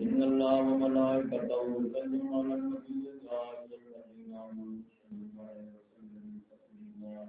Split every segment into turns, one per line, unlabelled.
إن الله وملائكته يصلون على النبي يا أيها الذين آمنوا صلوا عليه وسلموا تسليما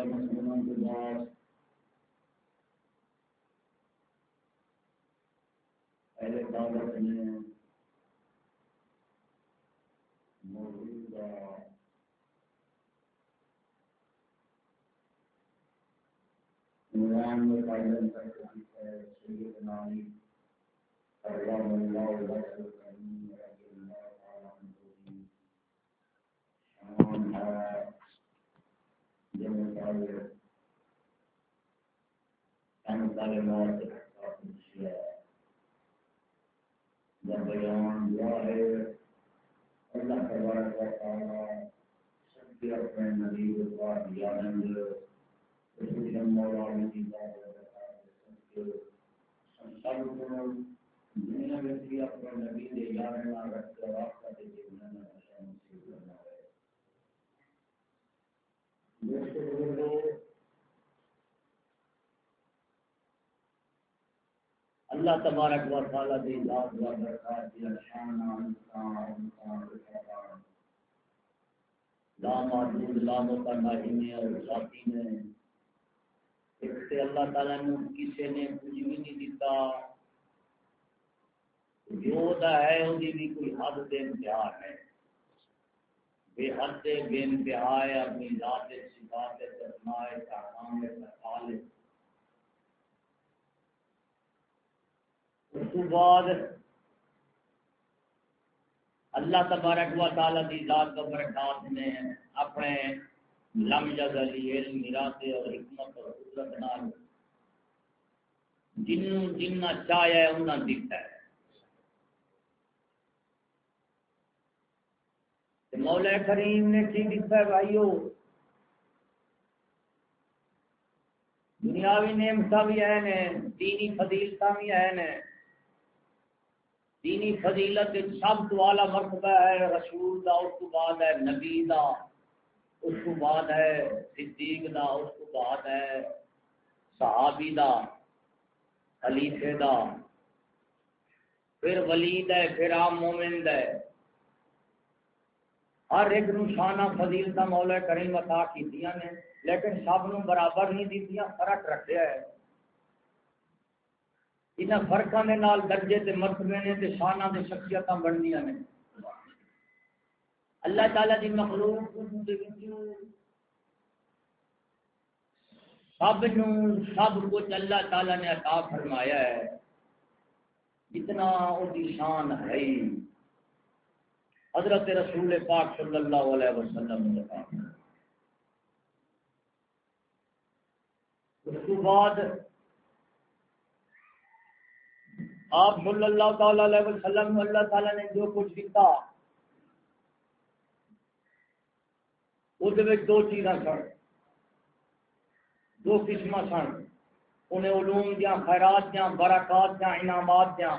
Allah must be God. I let down the opinion. Moving with violence and economic, Allah will allow جو مطابق جب بیان ہوا ہے اللہ تبارک و تعالی سب کے اپنے نبی کے پاس یادیں دنیا میں اپنے نبی دے یار رکھ کر آپ کا دے اللہ تبارک و تعالی دی ذات و برکات دی شان و انسان لا معبود، لا متناہی اور ذاتی نے اللہ تعالی نے کسی نے کچھ بھی نہیں دیتا۔ جو دا ہے، ان وہی بھی کوئی حد دے انتہا ہے۔ بے حد، بے انتہا اپنی ذات صفات اسماء احکام افعال اس کے بعد اللہ تبارک و تعالی دی ذات کا برکات نے اپنے لم یزلی علم ارادے اور حکمت اور قدرت نال جنوں جنہ چاہیا ہے انہاں دیتا ہے۔ مولا کریم نے کی دیتا ہے بھائیو دنیاوی نعمت بھی ہے نے، دینی فضیلت بھی ہے نے۔ دینی فضیلت سب تو اعلی مرتبہ ہے، رسول دا، اس تو بعد ہے، نبی دا۔ اس کو بعد ہے، صدیق دا، اس کو بعد ہے، صحابی دا، خلیفے دا۔ پھر ولید ہے، پھر عام مومن ہے۔ ہر ایک نو شانہ فضیل مولا کریم عطا کیتیاں نے، لیکن سب نو برابر نہیں دیتیاں فرق رکھیا ہے۔ انہاں فرقاں دے نال درجے تے مرتبے نے تے شانہ تے شخصیتاں بننیاں نے۔ اللہ تعالی دی مخلوق سب نو، سب کچھ اللہ تعالی نے عطا فرمایا ہے۔ جتنا دی شان ہے۔ حضرت رسول پاک صلی اللہ علیہ وسلم نے اس کے بعد آپ صلی اللہ تعالی علیہ وسلم، اللہ تعالی نے جو کچھ دیتا وہ دو چیزاں سن۔ دو قسم سن۔ انہیں علوم دیا خیرات دیا برکات دیا انعامات دیا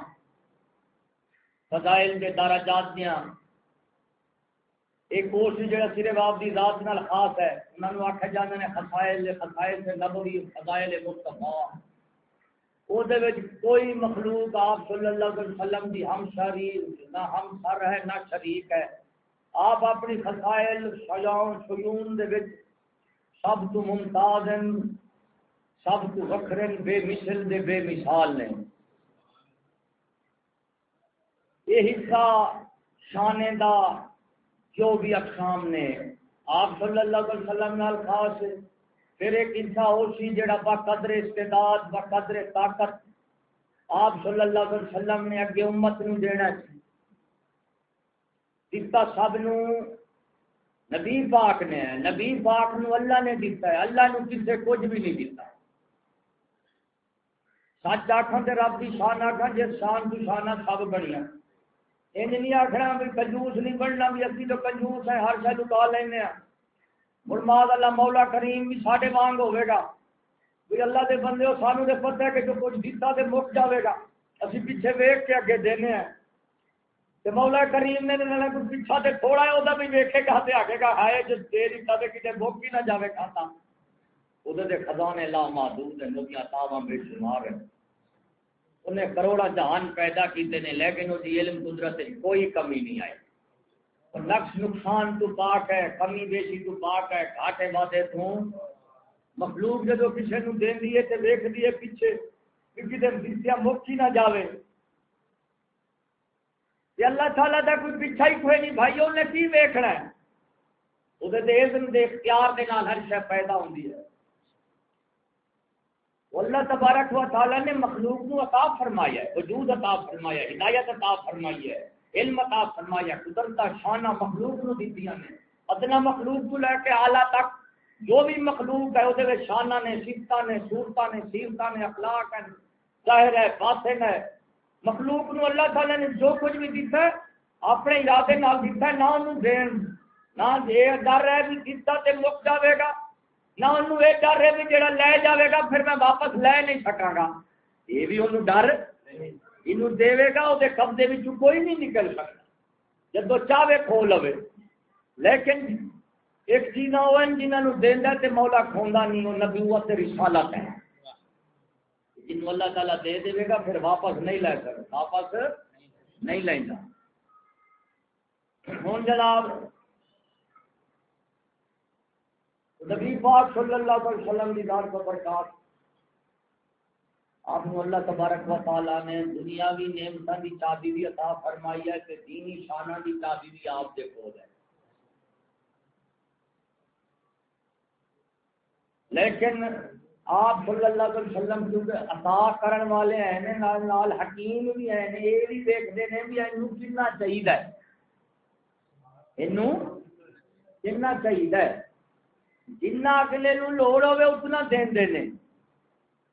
فضائل کے دراجات دیا ایک کوش جڑا صرف آپ دی ذات نال خاص ہے انہوں نے آخیا جانے نے خسائل خسائل سے نبوی فضائل مصطفیٰ۔ او دے وچ کوئی مخلوق آپ صلی اللہ علیہ وسلم دی ہم شریف نہ ہم سر ہے، نہ شریک ہے۔ آپ اپنی خسائل شجاؤں شیون دے وچ سب تو ممتاز ہیں سب تو وکھرن، بے مثل دے بے مثال نے۔ یہ حصہ شانے دا جو بھی اقسام نے آپ صلی اللہ علیہ وسلم نال خاص پھر ایک انسان ہو سی جڑا با قدر استعداد با قدر طاقت آپ صلی اللہ علیہ وسلم نے اگے امت نو دینا سی دتا سب نو نبی پاک نے، نبی پاک نو اللہ نے دیتا ہے۔ اللہ نو کسے کچھ بھی نہیں دیتا سچ آخان رب کی شان آخان جس شان کی شانہ سب بڑیاں انج نہیں آخنا بھی کنجوس نہیں بننا بھی ابھی تو کنجوس ہے ہر شاید اٹھا لینا مرماد اللہ مولا کریم بھی ساڈے وانگ ہوے گا۔ بھی اللہ دے بندے ہو، سانو دے پتہ ہے کہ جو کچھ دیتا تے مک جاوے گا۔ اسی پیچھے ویکھ کے اگے دینے ہیں۔ تے مولا کریم نے نہ کوئی پیچھا تے تھوڑا ہے اودا بھی ویکھے گا تے آگے گا، ہائے جو دے دیتا تے کتے مک ہی نہ جاوے کھاتا ہاں اودے دے خزانے لا محدود ہیں نبیاں تاواں بے شمار ہیں۔ انہیں کروڑا جہان پیدا کیتے نے، لیکن اس علم قدرت کوئی کمی نہیں آئی۔ اور نقص نقصان تو پاک ہے، کمی بیشی تو پاک ہے، گھاٹے وعدے تو مخلوق جدو کسی نو دین دیے تے دیکھ دیے پیچھے، کہ کدھر دسیا مکی نہ جاوے۔ یہ اللہ تعالیٰ دا کوئی پیچھا ہی کوئی نہیں بھائی انہیں کی ویکھنا ہے؟ وہ دے اذن دے اختیار دے نال ہر شے پیدا ہوندی ہے۔ اللہ تبارک و تعالیٰ نے مخلوق کو عطا فرمایا ہے وجود عطا فرمایا ہے، ہدایت عطا فرمائی ہے، علم عطا فرمایا قدرت شانہ مخلوق نو دیتیاں نے۔ ادنا مخلوق کو لے کے اعلیٰ تک جو بھی مخلوق ہے وہ شانہ نے سیفتا نے سورتا نے سیرتا نے، اخلاق ہے ظاہر ہے، باطن ہے۔ مخلوق نو اللہ تعالیٰ نے جو کچھ بھی دیتا ہے، اپنے ارادے نال دیتا ہے، نہ انہوں دین، نہ یہ ڈر ہے بھی دیتا تے مک جاوے گا۔ نہ انہوں یہ ڈر ہے بھی جڑا لے جاوے گا پھر میں واپس لے نہیں سکا گا یہ بھی انہوں ڈر انہوں دے گا وہ قبضے بھی کوئی نہیں نکل سکتا جب چاہے کھو لو لیکن ایک چیز ہو جنہوں دینا تے مولا کھوندا نہیں وہ نبوت رسالت ہے جن اللہ تعالیٰ دے دے گا پھر واپس نہیں لے سکتا واپس نہیں لینا ہوں جناب نبی پاک صلی اللہ علیہ وسلم کی ذات کو برکات۔ آپ اللہ تبارک و تعالی نے دنیاوی نعمتوں کی چابی بھی عطا فرمائی ہے کہ دینی شانہ کی چابی بھی آپ کے کول ہے۔ لیکن آپ صلی اللہ علیہ وسلم کیونکہ عطا کرن والے ہیں نال نال حکیم بھی ہیں یہ بھی دیکھتے ہیں بھی اینو کتنا چاہیے اینو کتنا چاہیے جنا اگلے نو لوڑ ہوے اتنا دین دینے۔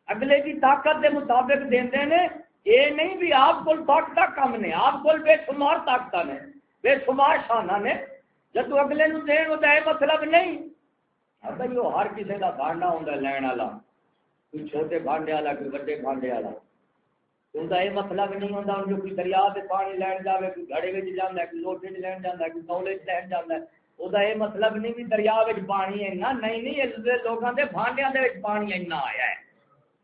اگلے کی طاقت دے مطابق دین دینے۔ اے نہیں بھی آپ کو طاقت کم نے، آپ کو بے شمار طاقت نے، بے شمار شانہ نے۔ جب اگلے نو دین ہوتا ہے مطلب نہیں۔ اب وہ ہر کسی کا بانڈا ہوں لین والا، کوئی چھوٹے بانڈے والا، کوئی بڑے بانڈے والا۔ ان کا یہ مطلب نہیں ہوتا ان جو کوئی دریا سے پانی لین جائے کوئی گھڑے میں جانا کوئی لوٹے لین جانا کوئی کولے لین جانا وہ مطلب نہیں بھی دریا پانی اینا نہیں نہیں لوگوں کے بانڈیا پانی اینا آیا ہے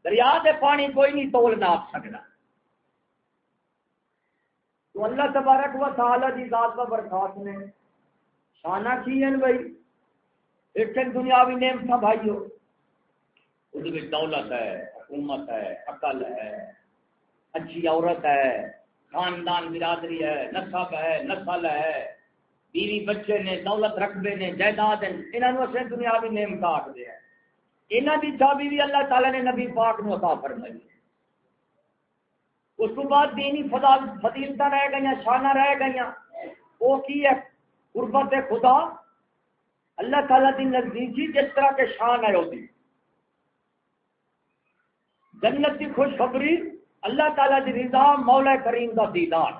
دریا سے پانی کوئی نہیں تول ناپ سکتا تو اللہ تبارک و تعالی دی ذات کا برخاست نے شانہ کی ہے بھائی ایک دنیاوی نیم تھا بھائیو اس دولت ہے حکومت ہے عقل ہے اچھی عورت ہے خاندان برادری ہے نصب ہے نسل ہے بیوی بچے نے، دولت رقبے نے، جائیداد ہیں انہوں نے دنیا بھی نیم کا آخر ہے یہاں کی چابی بھی اللہ تعالی نے نبی پاک نو عطا فرمائی۔ اس کو بعد دینی فضال فضیلت رہ گئی شانہ رہ گئی وہ کی ہے؟ قربت خدا۔ اللہ تعالیٰ کی نزدیکی جس طرح کے شان ہے وہ جنت کی خوشخبری اللہ تعالیٰ کی رضا مولا کریم کا دیدار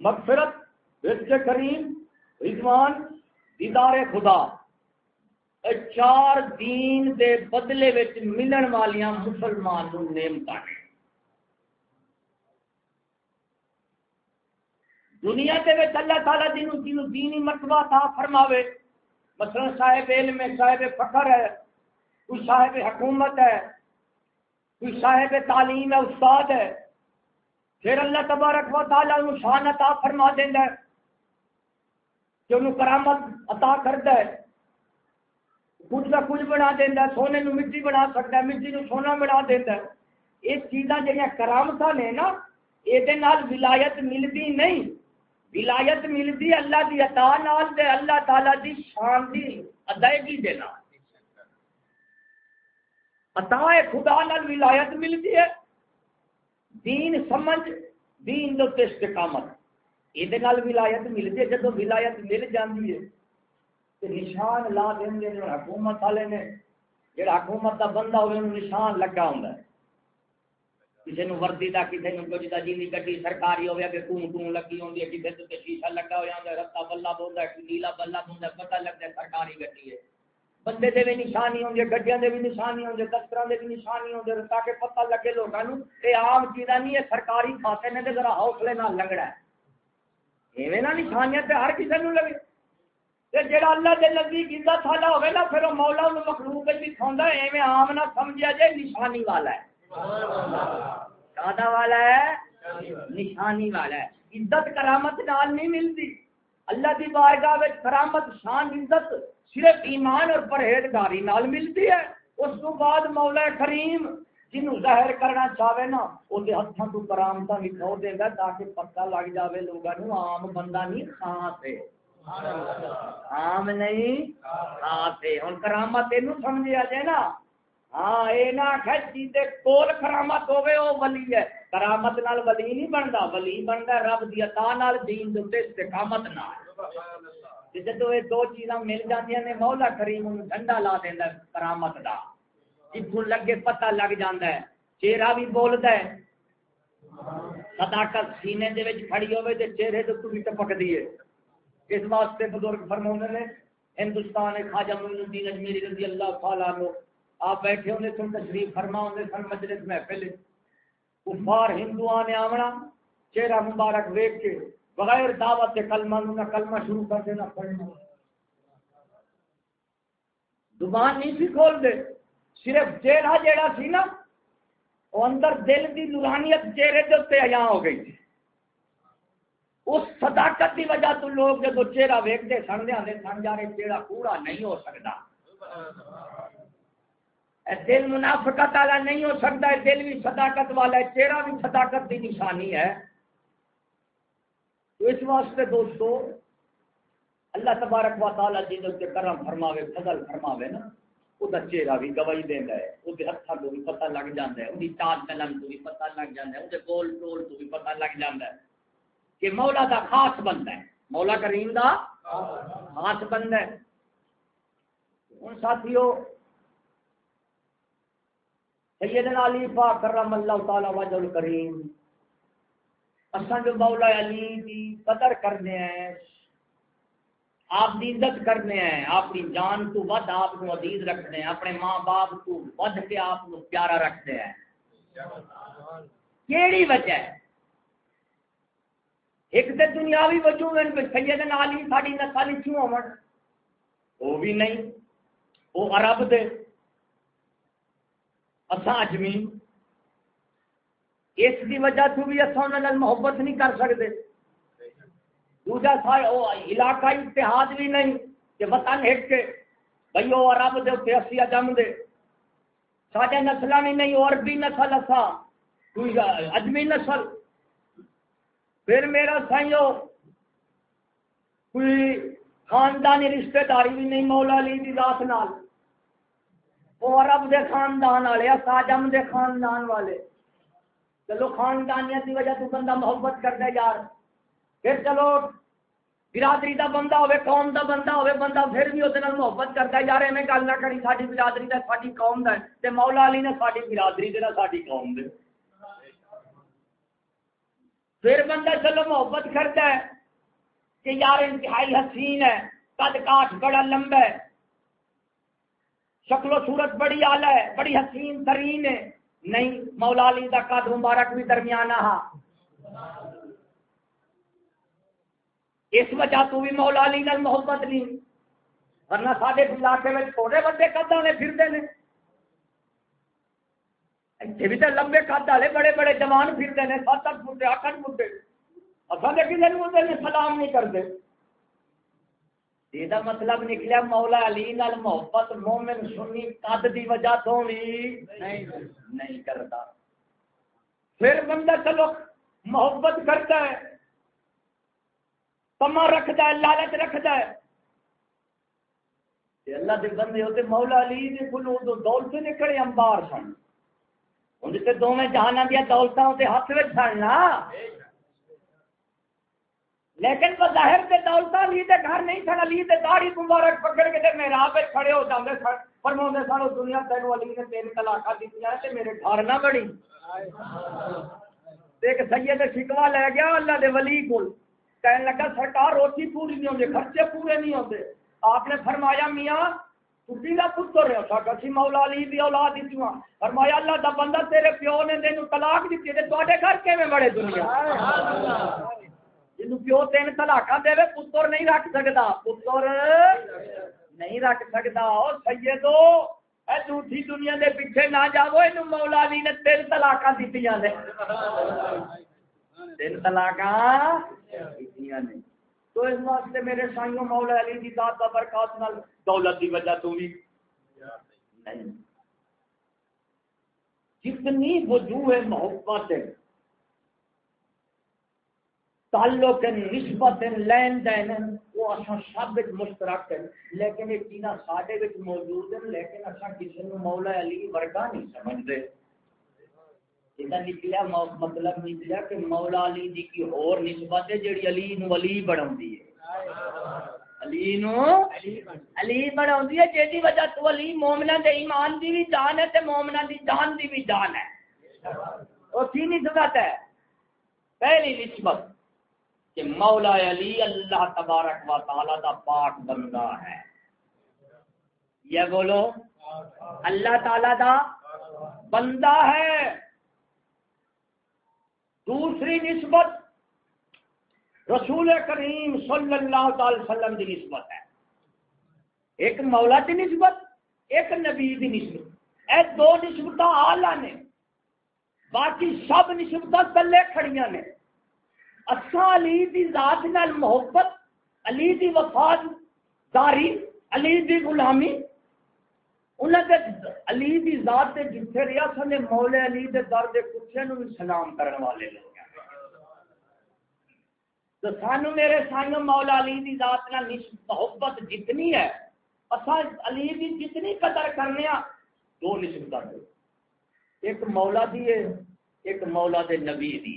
مغفرت کریم، رضوان، دیدار خدا۔ چار دین دے بدلے وچ ملن والیاں مسلمان نو نعمتاں دنیا کے اللہ تعالیٰ جن جن دینی مرتبہ تھا فرماوے، مثلا صاحب علم ہے، صاحب فخر ہے، کوئی صاحب حکومت ہے، کوئی صاحب تعلیم ہے، استاد ہے۔ پھر اللہ تبارک و تعالیٰ انہوں شان عطا فرما دینا ہے۔ کہ انہوں کرامت عطا کرتا ہے، کچھ کا کچھ بنا دینا ہے، سونے نو مٹی بنا سکتا ہے، مٹی نو سونا بنا دیتا ہے۔ یہ چیزاں جہاں کرامت نے نا یہ ولایت ملتی نہیں۔ ولایت ملتی اللہ دی عطا نال دے، اللہ تعالی دی شان دی ادائیگی دے نال۔ عطا خدا نال ولایت ملتی ہے۔ دین سمجھ، دین دو استقامت۔ یہ ولایت ملتی ہے جب ولایت مل جاتی ہے تو نشان لا دیں حکومت والے نے جہاں حکومت کا بندہ ہوئے نشان لگا ہوں کسی نے وردی کا کسی نے کچھ کا جی گڈی سرکاری ہوگا کہ کون کون لگی ہوتی ہے کسی تو شیشہ لگا ہوا ہوتا ہے رستا بلا بولتا ہے نیلا بلا بولتا ہے پتا لگتا ہے سرکاری گڈی ہے بندے دے بھی نشانی ہوندی گڈیاں دے بھی نشانی ہوندی ہے دفتراں دے بھی نشانی ہوندی تاکہ پتہ لگے لوگاں نو اے عام چیزاں نہیں ہے سرکاری کھاتے نے تے ذرا حوصلے نال لنگڑا ہے ایویں نہ نشانیاں تے ہر کسی نو لگے۔ تے جڑا اللہ دے نزدیک عزت والا ہوے نا، پھر او مولا نو مخلوق وچ بھی کھوندا ایویں عام نہ سمجھیا جے نشانی والا ہے۔ سبحان والا ہے، نشانی والا ہے۔ عزت، کرامت نال نہیں ملتی۔ اللہ کی بارگاہ وچ کرامت، شان، عزت صرف ایمان اور پرہیزگاری نال ملتی ہے۔ اس کو بعد مولا کریم جنوں ظاہر کرنا چاہے نا وہ ہاتھوں کو کرامت لکھو دے گا تاکہ پتہ لگ جائے لوگوں عام بندہ نہیں خاص ہے عام نہیں خاص ہے ہوں کرامت یہ سمجھا جائے نا۔ ہاں یہ نہ آخر جی کول کرامت ہوے وہ ولی ہے۔ کرامت نال ولی نہیں بنتا ولی بنتا رب دی عطا نال دین دے استقامت نال۔ جدو یہ دو چیزاں مل جاندیاں نے مولا کریم ڈنڈا لا دیندا کرامت دا۔ جتوں لگے پتہ لگ جاندا ہے، چہرہ بھی بولدا ہے۔ صداقت سینے دے وچ کھڑی ہوے تے چہرے تے تو بھی ٹپکدی ہے۔ اس واسطے بزرگ فرماؤندے نے، ہندوستان خواجہ معین الدین اجمیری رضی اللہ تعالی عنہ، آپ بیٹھے ہونے تم تشریف فرما ہونے سن مجلس محفل۔ کفار ہندو نے آونا، چہرہ مبارک ویک کے بغیر دعوت کے کلمہ نہ کلمہ شروع کر دینا پڑھنا زبان نہیں سی کھول دے۔ صرف چہرہ جیڑا سی نا، وہ اندر دل دی نورانیت چہرے کے اتنے ایا ہو گئی تھی۔ اس صداقت کی وجہ تو لوگ جب چہرہ ویکتے سن، دے سن جا رہے چہرہ پورا نہیں ہو سکتا۔ دل منافقت والا نہیں ہو سکتا ہے دل بھی صداقت والا ہے، چہرہ بھی صداقت کی نشانی ہے۔ تو اس واسطے دوستو، اللہ تبارک و تعالیٰ جی کرم فرماوے، فضل فرماوے نا وہ چہرہ بھی گواہی دینا ہے وہ ہاتھوں کو بھی پتہ لگ جاتا ہے وہ چال چلن کو بھی پتہ لگ جاتا ہے وہ بول ٹول کو بھی پتہ لگ جاتا ہے کہ مولا دا خاص بندہ ہے۔ مولا کریم دا خاص بندہ ہے۔ ہوں ساتھیوں سیدنا علی پاک کرم اللہ تعالی وجہ الکریم، اساں جو مولا علی دی قدر کرنے ہیں آپ دی عزت کرنے ہیں، اپنی جان تو ود آپ کو عزیز رکھنے ہیں، اپنے ماں باپ کو ود کے آپ کو پیارا رکھتے ہیں۔ کیڑی وجہ ہے؟ ایک تے دنیاوی وجہ میں سیدنا علی ساڈی نسل کیوں ہون وہ بھی نہیں وہ عرب دے۔ اجمی اس کی وجہ تو بھی محبت نہیں کر سکتے دوسرا علاقہ اتحاد بھی نہیں، کہ وطن ہٹ کے، بھائی وہ رب دے اتنے اسی جم دے۔ سارے نسل بھی نہیں، اور بھی نسل اصا کوئی اجمی نسل۔ پھر میرا سائیو، کوئی خاندانی رشتہ داری بھی نہیں، مولا علی دی ذات نال۔ وہ عرب دے خاندان والے ساجم دے خاندان والے۔ چلو خاندانیت کی وجہ تو بندہ محبت کرتا یار۔ پھر چلو، برادری دا بندہ ہوے قوم دا بندہ ہوے بندہ پھر بھی اس محبت کرتا یار ایویں گل نہ کری ساری برادری دا ساری قوم دا تے مولا علی نے ساری برادری دے ساری قوم دے۔ پھر بندہ چلو محبت کرتا ہے کہ یار انتہائی حسین ہے، قد کاٹ بڑا لمبا ہے۔ شکل و صورت بڑی آلہ ہے، بڑی حسین ترین ہے۔ نہیں، مولا علی کا قد مبارک بھی درمیانہ ہا اس وجہ تو بھی مولا علی نال محبت نہیں ورنہ سارے علاقے میں تھوڑے بڑے قد والے پھرتے ہیں اتنے بھی تو لمبے قد والے بڑے بڑے جوان پھرتے ہیں سات اٹھ فٹ اٹھ اٹھ فٹ اصل کسی نے سلام نہیں کرتے۔ یہ مطلب نکلیا مولا علی نال محبت مومن سنی قد دی وجہ تو بھی نہیں کرتا۔ پھر بندہ چلو، محبت کرتا ہے۔ کما رکھتا ہے، لالچ رکھتا ہے۔ اللہ کے بندے ہوتے، مولا علی نے کلو دولت نکلے امبار سن۔ ہوں تو دونوں جہانا دیا دولتوں کے ہاتھ میں سننا لیکن بظاہر سے دولت علی دے گھر نہیں سن۔ علی دے داڑھی مبارک پکڑ کے میرا پہ کھڑے ہو جاتے سن۔ فرما سن دنیا تینوں علی نے تین طلاق دیتی میرے گھر نہ بڑی ایک سید شکوا لے گیا اللہ دے ولی کو کہنے لگا، سرکار روٹی پوری نہیں ہوتے خرچے پورے نہیں ہوتے آپ نے فرمایا، میاں تھی کا پتر ہے سا کسی مولا علی دی اولاد دیتی ہوں فرمایا، اللہ دا بندہ تیرے پیو نے تینوں طلاق دیتی ہے تے گھر کیویں بڑے دنیا؟ جنوں پیو تین طلاق دے پتر نہیں رکھ سکتا پتر نہیں رکھ سکتا او سیدو، اے جھوٹھی دنیا دے پیچھے نہ جاؤ یہ مولا علی نے تین طلاق دیتی نے۔ تین طلاق نے تو اس واسطے میرے سائیوں، مولا علی کی ذات کا برکات نال دولت کی وجہ تو بھی نہیں۔ جتنی وجوہ محبت ہے تعلق نسبت لین دین، وہ اچھا اصا سب مشترک ہے لیکن یہ چیزاں سارے موجود ہیں، لیکن اصا کسی مولا علی ورگا نہیں سمجھتے۔ یہ نکلیا مطلب نکلیا کہ مولا علی جی کی اور نسبت ہے جیڑی علی نو علی بنا علی نو علی بنا ہے جی وجہ تو علی مومنا دے ایمان دی بھی جان ہے تے مومنا دی جان دی بھی جان ہے۔ وہ کی نسبت ہے؟ پہلی نسبت کہ مولا علی اللہ تبارک و تعالی دا پاک بندہ ہے۔ یہ بولو، اللہ تعالی دا بندہ ہے۔ دوسری نسبت رسول کریم صلی اللہ تعالی وسلم کی نسبت ہے۔ ایک مولا کی نسبت، ایک نبی کی نسبت۔ اے دو نسبت آلہ نے۔ باقی سب نسبت تلے کھڑیاں نے۔ اچھا علی دی ذات نال محبت، علی دی وفاد داری، علی دی غلامی انہوں نے علی دی ذات دے جتھے ریا سنے مولے علی دے در دے کچھے نو بھی سلام کرنے والے لوگ تو سانو میرے سانو مولا علی دی ذات نال محبت جتنی ہے اسا علی دی جتنی قدر کرنے ہاں، دو نسبت ایک مولا دی ہے، ایک مولا دے نبی دی۔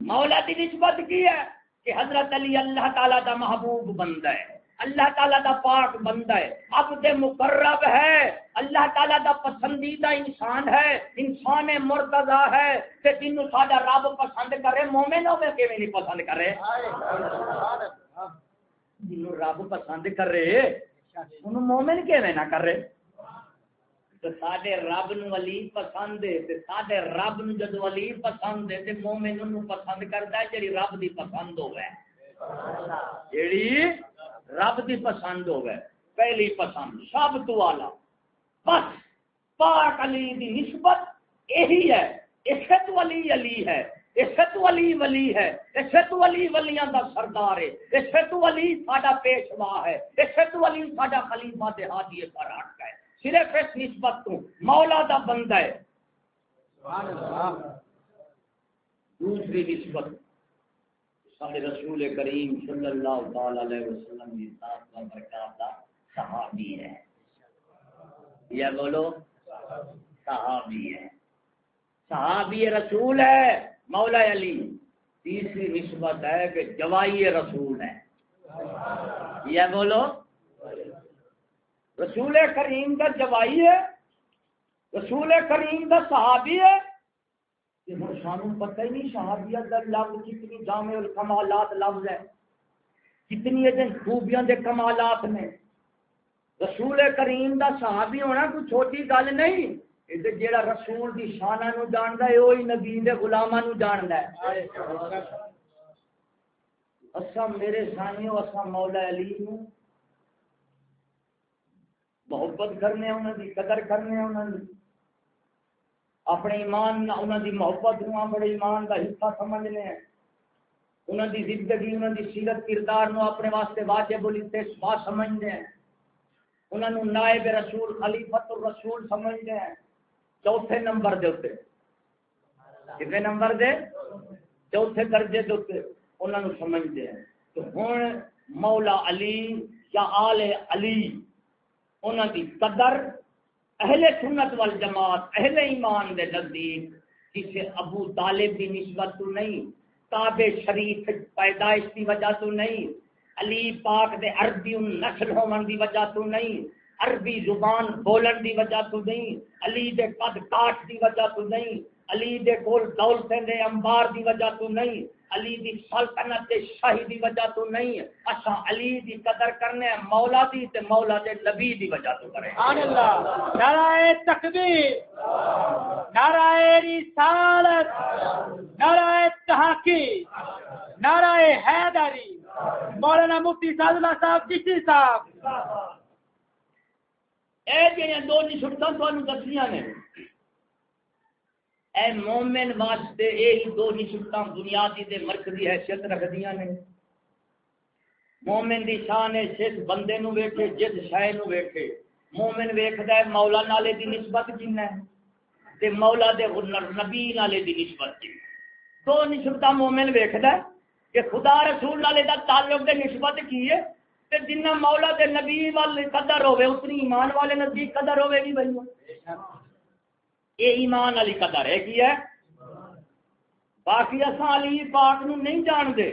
مولا دی نسبت کی ہے کہ حضرت علی اللہ تعالیٰ دا محبوب بندہ ہے۔ اللہ تعالیٰ دا پاک بندہ ہے، عبد مقرب ہے۔ اللہ تعالیٰ دا پسندیدہ انسان ہے، انسان مرتضی ہے۔ کہ جنوں ساڈا رب پسند کرے مومن ہوے کیویں نہیں پسند کرے؟ جنوں رب پسند کرے اچھا، انہوں مومن کیویں نہ کرے؟ سڈے رب نو علی پسند ہے سڈے رب نو جدو علی پسند ہے، تے مومن نو پسند کرتا ہے جی رب دی پسند ہوگا جیڑی رب دی پسند ہوگا پہلی پسند سب تو آلہ بس پاک علی دی نسبت یہی ہے عشت ولی علی ہے عشت ولی ولی ہے عشت ولی ولیاں دا سردار ہے عشت ولی ساڈا پیشوا ہے عشت ولی ساڈا خلیفہ پر اٹھ ہے۔ صرف اس نسبت تو مولا دا بندہ ہے۔ دوسری نسبت۔ سارے رسول کریم صلی اللہ تعالی علیہ وسلم کی ذات کا برکات دا صحابی ہے یہ بولو، صحابی ہے صحابی رسول ہے، مولا علی۔ تیسری نسبت ہے کہ جوائی رسول ہے یہ بولو، رسول کریم کا جوائی ہے، رسول کریم کا صحابی ہے۔ سانو پتہ ہی نہیں صحابیت کا لفظ کتنی جامع الکمالات لفظ ہے۔ کتنی خوبیاں دے کمالات نے۔ رسول کریم دا صحابی ہونا کوئی چھوٹی گل نہیں۔ جیڑا رسول دی شانہ نو جاندا ہے وہی نبی دے غلاماں نو جاندا ہے۔ اصا میرے سائیوں اصا مولا علی نو محبت کرنے انہوں کی قدر کرنے انہوں کی اپنے ایمان انہوں کی محبت نو اپنے ایمان کا حصہ سمجھنے ہیں۔ انہوں کی زندگی انہوں کی سیرت کردار نو اپنے واسطے واجب الاستفاء سمجھتے ہیں۔ انہوں نے نائب رسول خلیفت الرسول سمجھتے ہیں۔ چوتھے نمبر دے اتنے کتنے نمبر دے؟ چوتھے درجے دے اتنے انہوں نے سمجھتے ہیں۔ تو ہوں مولا علی یا آل علی انہوں کی قدر اہل سنت والجماعت، اہل ایمان دے نزدیک کسی ابو طالب کی نسبت تو نہیں تاب شریف پیدائش کی وجہ تو نہیں، علی پاک دے عربی نسل ہون دی وجہ تو نہیں، عربی زبان بولن دی وجہ تو نہیں، علی دے قد کاٹ دی وجہ تو نہیں علی دے کول دولتیں دے انبار دی وجہ تو نہیں علی دی سلطنت دے شاہی دی وجہ تو نہیں۔ اسا علی دی قدر کرنے مولا دی تے مولا دے نبی دی وجہ تو کریں۔
سبحان اللہ۔ نعرہ تکبیر نعرہ رسالت نعرہ تحقیق نعرہ حیدری۔ مولانا مفتی سعد اللہ صاحب کسی صاحب۔
اے جڑے دو نشٹاں تانوں دسیاں نے۔ اے مومن واسطے یہ دو ہی نشتاں بنیادی دے مرکزی حیثیت رکھدیاں نے۔ مومن دی شان ہے جس بندے نو ویکھے، جس شے نو ویکھے۔ مومن ویکھدا ہے مولا نالے دی نسبت جنہ ہے؟ تے مولا دے نبی نالے دی نسبت جنہ دو نسبتاں مومن ویکھدا ہے کہ خدا رسول نالے دا تعلق دے نسبت کی ہے؟ تے جنہ مولا دے نبی والے قدر ہوے اتنی ایمان والے نزدیک قدر ہوے نہیں بھائی۔ یہ ایمان علی قدر ہے کی ہے؟ باقی اصا علی پاک نو نہیں جانتے۔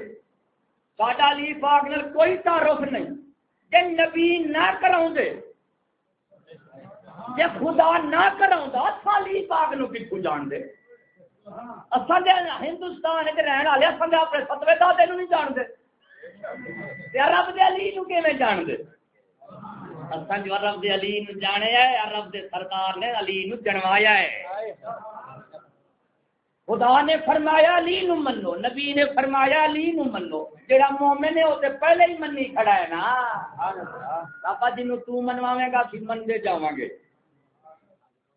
ساڈا علی پاک نال کوئی تعارف نہیں۔ جی نبی نہ کراؤ جی خدا نہ کراؤ علی پاک نو کتوں جان دے اصل ہندوستان رہن والے اصل اپنے ستوے دادے نہیں جانتے۔ رب دے علی نو کیویں جان دے اساں جو رب دے علی نو جانے ہے رب دے سرکار نے علی نو جنوایا ہے خدا نے فرمایا علی نو منو نبی نے فرمایا علی نو منو جڑا مومن ہے او تے پہلے ہی منی کھڑا ہے نا بابا جی نو تو منواویں گا پھر مندے جاواں گے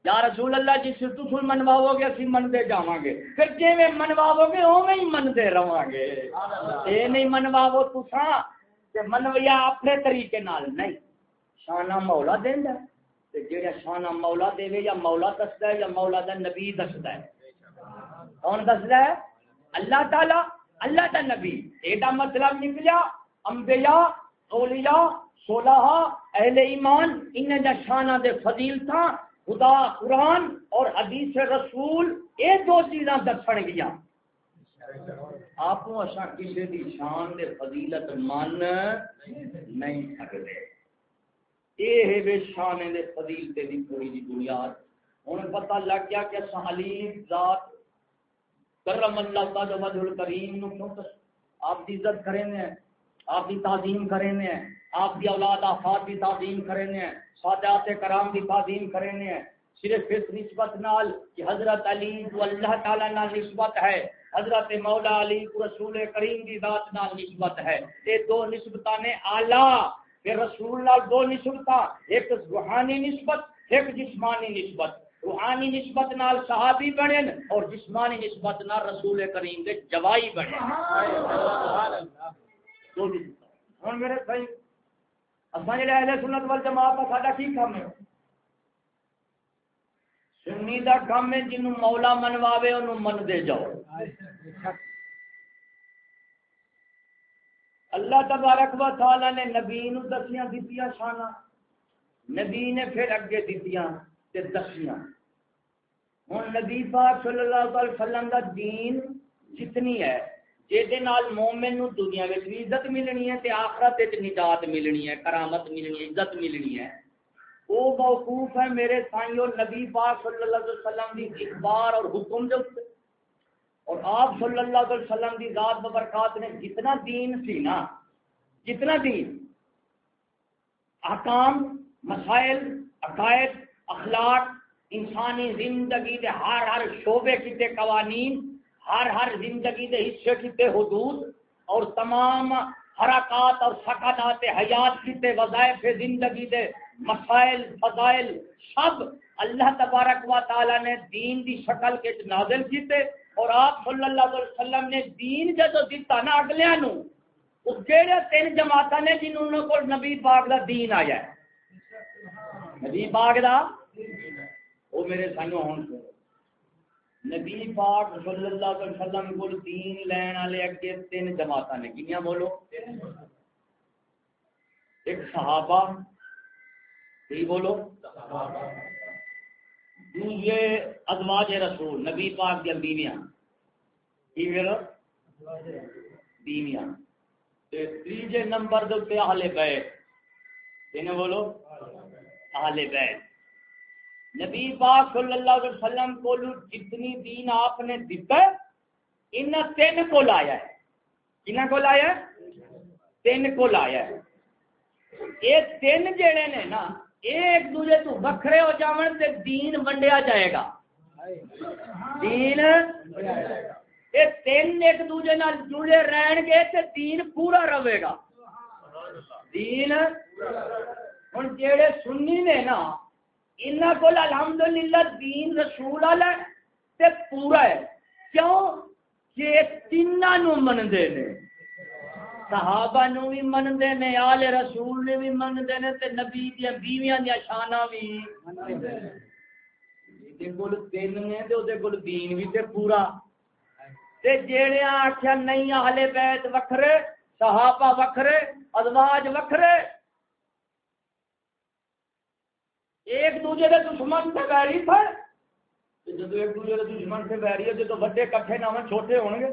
یا رسول اللہ جی سے تو پھر منواو گے اسی مندے جاواں گے پھر جویں منواو گے اوویں ہی مندے رہواں گے اے نہیں منواو تساں تے منویا اپنے طریقے نال نہیں شانہ مولا دینا جہاں شانہ مولا دے یا مولا دستا ہے یا مولا دا نبی دستا ہے۔ کون دستا ہے؟ اللہ تعالی، اللہ کا نبی۔ یہ مطلب نکلیا امبیا اولیاء سولہ اہل ایمان ان جا شانہ دے فضیل تھا خدا، قرآن اور حدیث رسول یہ دو چیزاں دسن گیا۔ آپ کسی دی شان دے فضیلت مان نہیں سکتے یہ بے شانے دے فضیل تے دی پوری دی بنیاد ہن پتہ لگ گیا کہ سہلی ذات کرم اللہ تعالی وجہ الکریم نو کیوں آپ دی عزت کریں نے، آپ دی تعظیم کریں نے، آپ دی اولاد افاد دی تعظیم کریں نے، سادات کرام دی تعظیم کریں نے۔ صرف اس نسبت نال کہ حضرت علی کو اللہ تعالی نال نسبت ہے، حضرت مولا علی کو رسول کریم دی ذات نال نسبت ہے۔ یہ دو نسبتاں نے اعلی کہ رسول اللہ دو نسبت ایک روحانی نسبت، ایک جسمانی نسبت۔ روحانی نسبت نال صحابی بنے اور جسمانی نسبت نال رسول کریم کے جوائی بنے ہوں میرے بھائی اصل جڑا اہل سنت وال جماعت کا ساڈا کی کام ہے؟ سنی دا کام ہے جنوں مولا منواوے، انہوں من دے جاؤ۔ اللہ تبارک و تعالی نے نبی نو دسیاں دتیاں شانہ نبی نے پھر اگے دتیاں تے دسیاں۔ ہن نبی پاک صلی اللہ علیہ وسلم دا دین جتنی ہے جے نال مومن نو دنیا وچ بھی عزت ملنی ہے تے آخرت وچ نجات ملنی ہے، کرامت ملنی ہے، عزت ملنی ہے۔ وہ موقوف ہے میرے سائیو نبی پاک صلی اللہ علیہ وسلم دی اخبار اور حکم دے اور آپ صلی اللہ علیہ وسلم کی ذات ببرکات نے جتنا دین سی نا جتنا دین، احکام، مسائل، عقائد، اخلاق، انسانی زندگی دے ہر ہر شعبے کیتے قوانین، ہر ہر زندگی دے حصے کیتے حدود اور تمام حرکات اور سکانات حیات کی وظائف زندگی دے مسائل، فضائل، سب اللہ تبارک و تعالی نے دین دی شکل کے نازل کیتے۔ اور آپ صلی اللہ علیہ وسلم نے دین جدو دیتا نا اگلے نو، وہ کہڑے تین جماعت نے جنہوں کو نبی پاک دا دین آیا ہے۔ نبی پاک دا؟ وہ میرے سنگوں ہوں نبی پاک صلی اللہ علیہ وسلم کو دین لین والے اگے تین جماعت نے کنیاں بولو؟ ایک صحابہ۔ کی بولو؟ دوسرے ازواج رسول، نبی پاک دیا بیویاں کی بیویاں تیجے نمبر دے اہل بیت بولو اہل بیت نبی پاک صلی اللہ علیہ وسلم کو جتنی دین آپ نے دیتا ہے ان تین کو لایا ہے کن کو لایا ہے تین کو لایا ہے یہ تین جڑے نے نا ایک دوجے تو وکھرے ہو جاون تے دین ونڈیا جائے گا دین یہ تین ایک دوجے نال جڑے رہن گے تے دین پورا رہے گا دین ہن جڑے سنی نے نا انہوں کو الحمدللہ دین رسول والا تے پورا ہے کیوں کہ تینوں نو منتے نے صحابہ نو بھی منتے نے آل رسول نے بھی منتے نے تے نبی دیا بیویاں دیا شانہ بھی کول تین نے تے وہ کول دین بھی تے پورا تے جیڑے آخیا نہیں اہل بیت وکھرے، صحابہ وکھرے، ازواج وکھرے، ایک دوجے کے دشمن سے ویری تھا جب ایک دوجے کے دشمن سے ویری ہے تو وڈے کٹھے نہ ہو چھوٹے ہو گے۔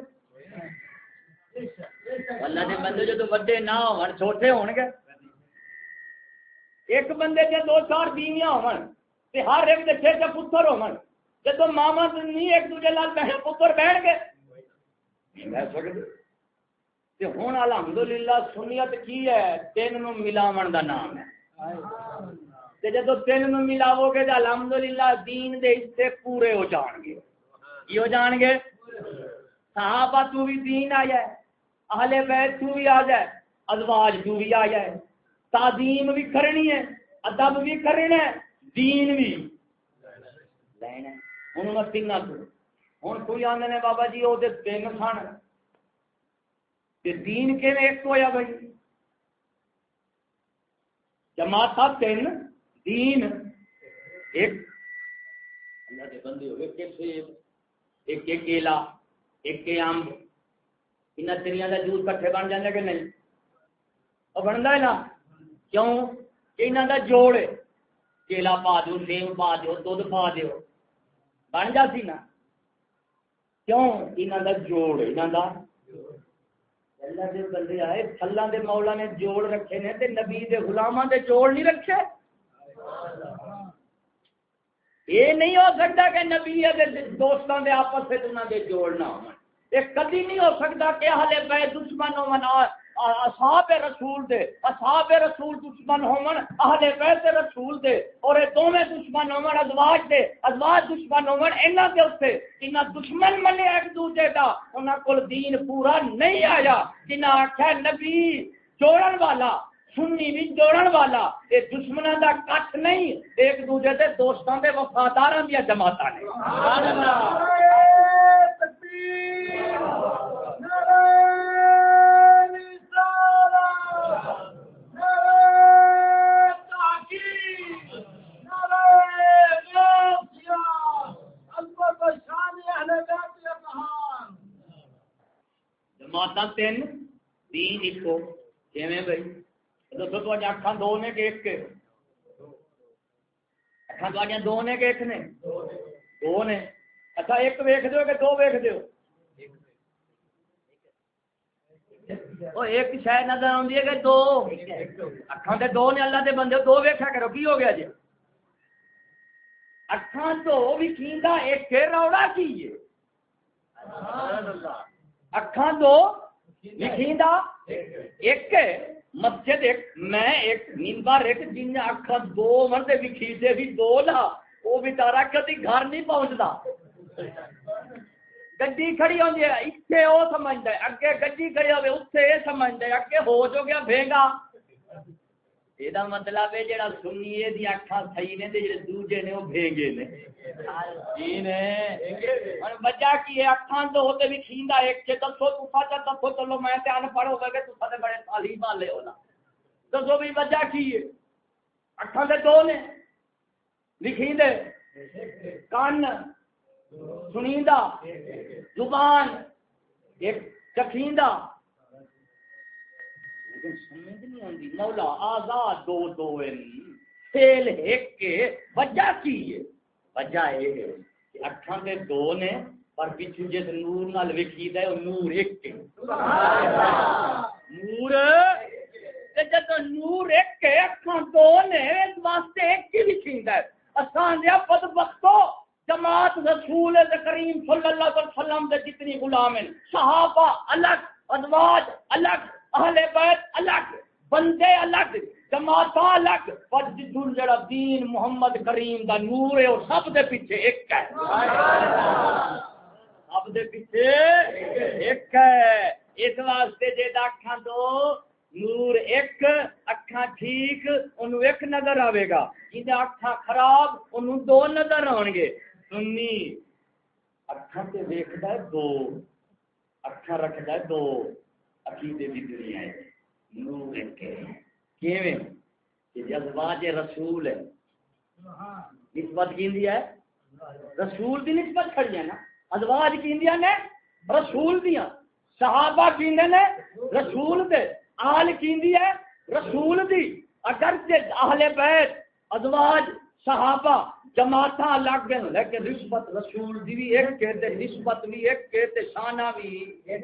اللہ کے بندے جب وڈے نہ ہو چھوٹے ہو گے۔ ایک بندے کے دو چار بیویاں ہو ہر ایک دے چھ چھ پتر ہو جب ماما نہیں ایک دوجے لال بہن پتر بیٹھ گئے ہوں۔ الحمد للہ سنیت کی ہے؟ تین نو ملاو کا نام ہے۔ جب تین نو ملاو گے تو الحمد للہ دین دے حصے پورے ہو جان گے۔ کی ہو جان گے؟ صحابہ تو بھی دین آ جائے اہل بیت تو بھی آ جائے ازواج تو بھی آ جائے تعظیم بھی کرنی ہے، ادب بھی کرنا ہے، دین بھی۔ لینا ہوں میں تین ہوں کوئی آدھے نے بابا جی وہ تین سن دین کہ ایک ہوا بھائی جماعت صاحب تین تین ایک اللہ کے بندے ہوئے کہ سیب ایک ایک کیلا ایک کے امب ان تیریاں کا جوس کٹھے بن جانے کہ نہیں اور بنتا ہے نا کیوں کہ انہوں کا جوڑ ہے کیلا پا دو سیب پا دو دھد پا دو بن جاتی نا کیوں انہوں کا جوڑ انہوں کا اللہ دے بندے آئے اللہ دے مولا نے جوڑ رکھے نے تے نبی دے غلاماں دے جوڑ نہیں رکھے یہ نہیں ہو سکتا کہ نبی دوستوں کے آپس کدی نہیں ہو سکتا کہ ہلے پہ دشمن ہو اصحاب رسول دے، اصحاب رسول دشمن ہون، اہل بیت رسول دے، اور اے دوویں دشمن ہون، ازواج دے، ازواج دشمن ہون انہاں دے اوتے انہاں دشمن منے ایک دوسرے دا، انہاں کول دین پورا نہیں آیا۔ جنہاں آکھیا نبی جوڑن والا، سنی بھی جوڑن والا، یہ دشمنوں کا کٹ نہیں، ایک دوجے کے دوستوں کے وفادار دیا جماعت نے۔ سبحان اللہ۔ جماعت تین تین ایک بھائی دسو تو اکھان دو نے کہ ایک کے اکھان دو نے کہ ایک نے دو نے اچھا ایک ویخ دو کہ دو ویخ دو ایک شاید نظر آتی ہے کہ دو اکھان تے دو نے اللہ دے بندے دو ویخیا کرو کی ہو گیا جی اکھان تو بھی کھیندا ایک روڑا کی ہے سبحان اللہ اکھان دو لکھیندا ایک مسجد ایک میں ایک ممبر ایک جن اکھا دو مرد بھی کھیتے بھی دو لا وہ بیچارہ کدی گھر نہیں پہنچتا گڈی کھڑی ہوندی ہے اتنے وہ سمجھتا ہے اگے گڈی کھڑی ہوے اتنے یہ سمجھتا ہے اگے ہو جو گیا بھیگا یہ مطلب ہے جڑا سنیے دی اکھاں صحیح نے تے جڑے دوجے نے وہ بھیگے نے جی نے اور وجہ کی ہے اکھاں تو ہوتے بھی کھیندا ایک دسو تو دسو چلو میں تے ان پڑھ ہوے گے تو سارے بڑے تعلیم والے ہونا دسو بھی وجہ کی ہے اکھاں دے دو نے لکھی دے کان سنیندا زبان ایک چکھیندا لیکن سمجھ نہیں آتی مولا آزاد دو دو فیل ایک کے وجہ کی ہے وجہ یہ ہے کہ اکھاں دے دو نے پر پچھو جس نور نال وکھی دے نور ایک کے نور جب نور ایک کے اکھاں دو نے اس واسطے ایک کی لکھی دے اسان دیا بد وقتو جماعت رسول کریم صلی اللہ علیہ وسلم دے جتنی غلام ہیں صحابہ الگ ازواج الگ اہل بیت الگ بندے الگ جماعت الگ پر جدھر جڑا دین محمد کریم دا نور ہے، اور سب دے پیچھے ایک ہے۔ سب دے پیچھے ایک ہے۔ اس واسطے جے اکھاں دو، نور ایک، اکھاں ٹھیک انہوں ایک نظر آئے گا۔ جی اکھاں خراب انہوں دو نظر آن گے۔ سنی۔ اکھاں تے ویکھدا ہے دو۔ اکھاں رکھدا ہے دو۔ عقیدے کی دنیا ہے۔ نور کے کیویں؟ کہ جذبات رسول ہے۔ نسبت کی ہے؟ رسول دی نسبت کھڑی ہے نا۔ ازواج کی نے رسول دیا۔ صحابہ کی نے رسول دے۔ آل کی ہے رسول دی۔ اگر اہل بیت ازواج صحابہ جماعت الگ ہیں لیکن نسبت رسول دی بھی ایک کہتے نسبت بھی ایک کہتے شانہ بھی ایک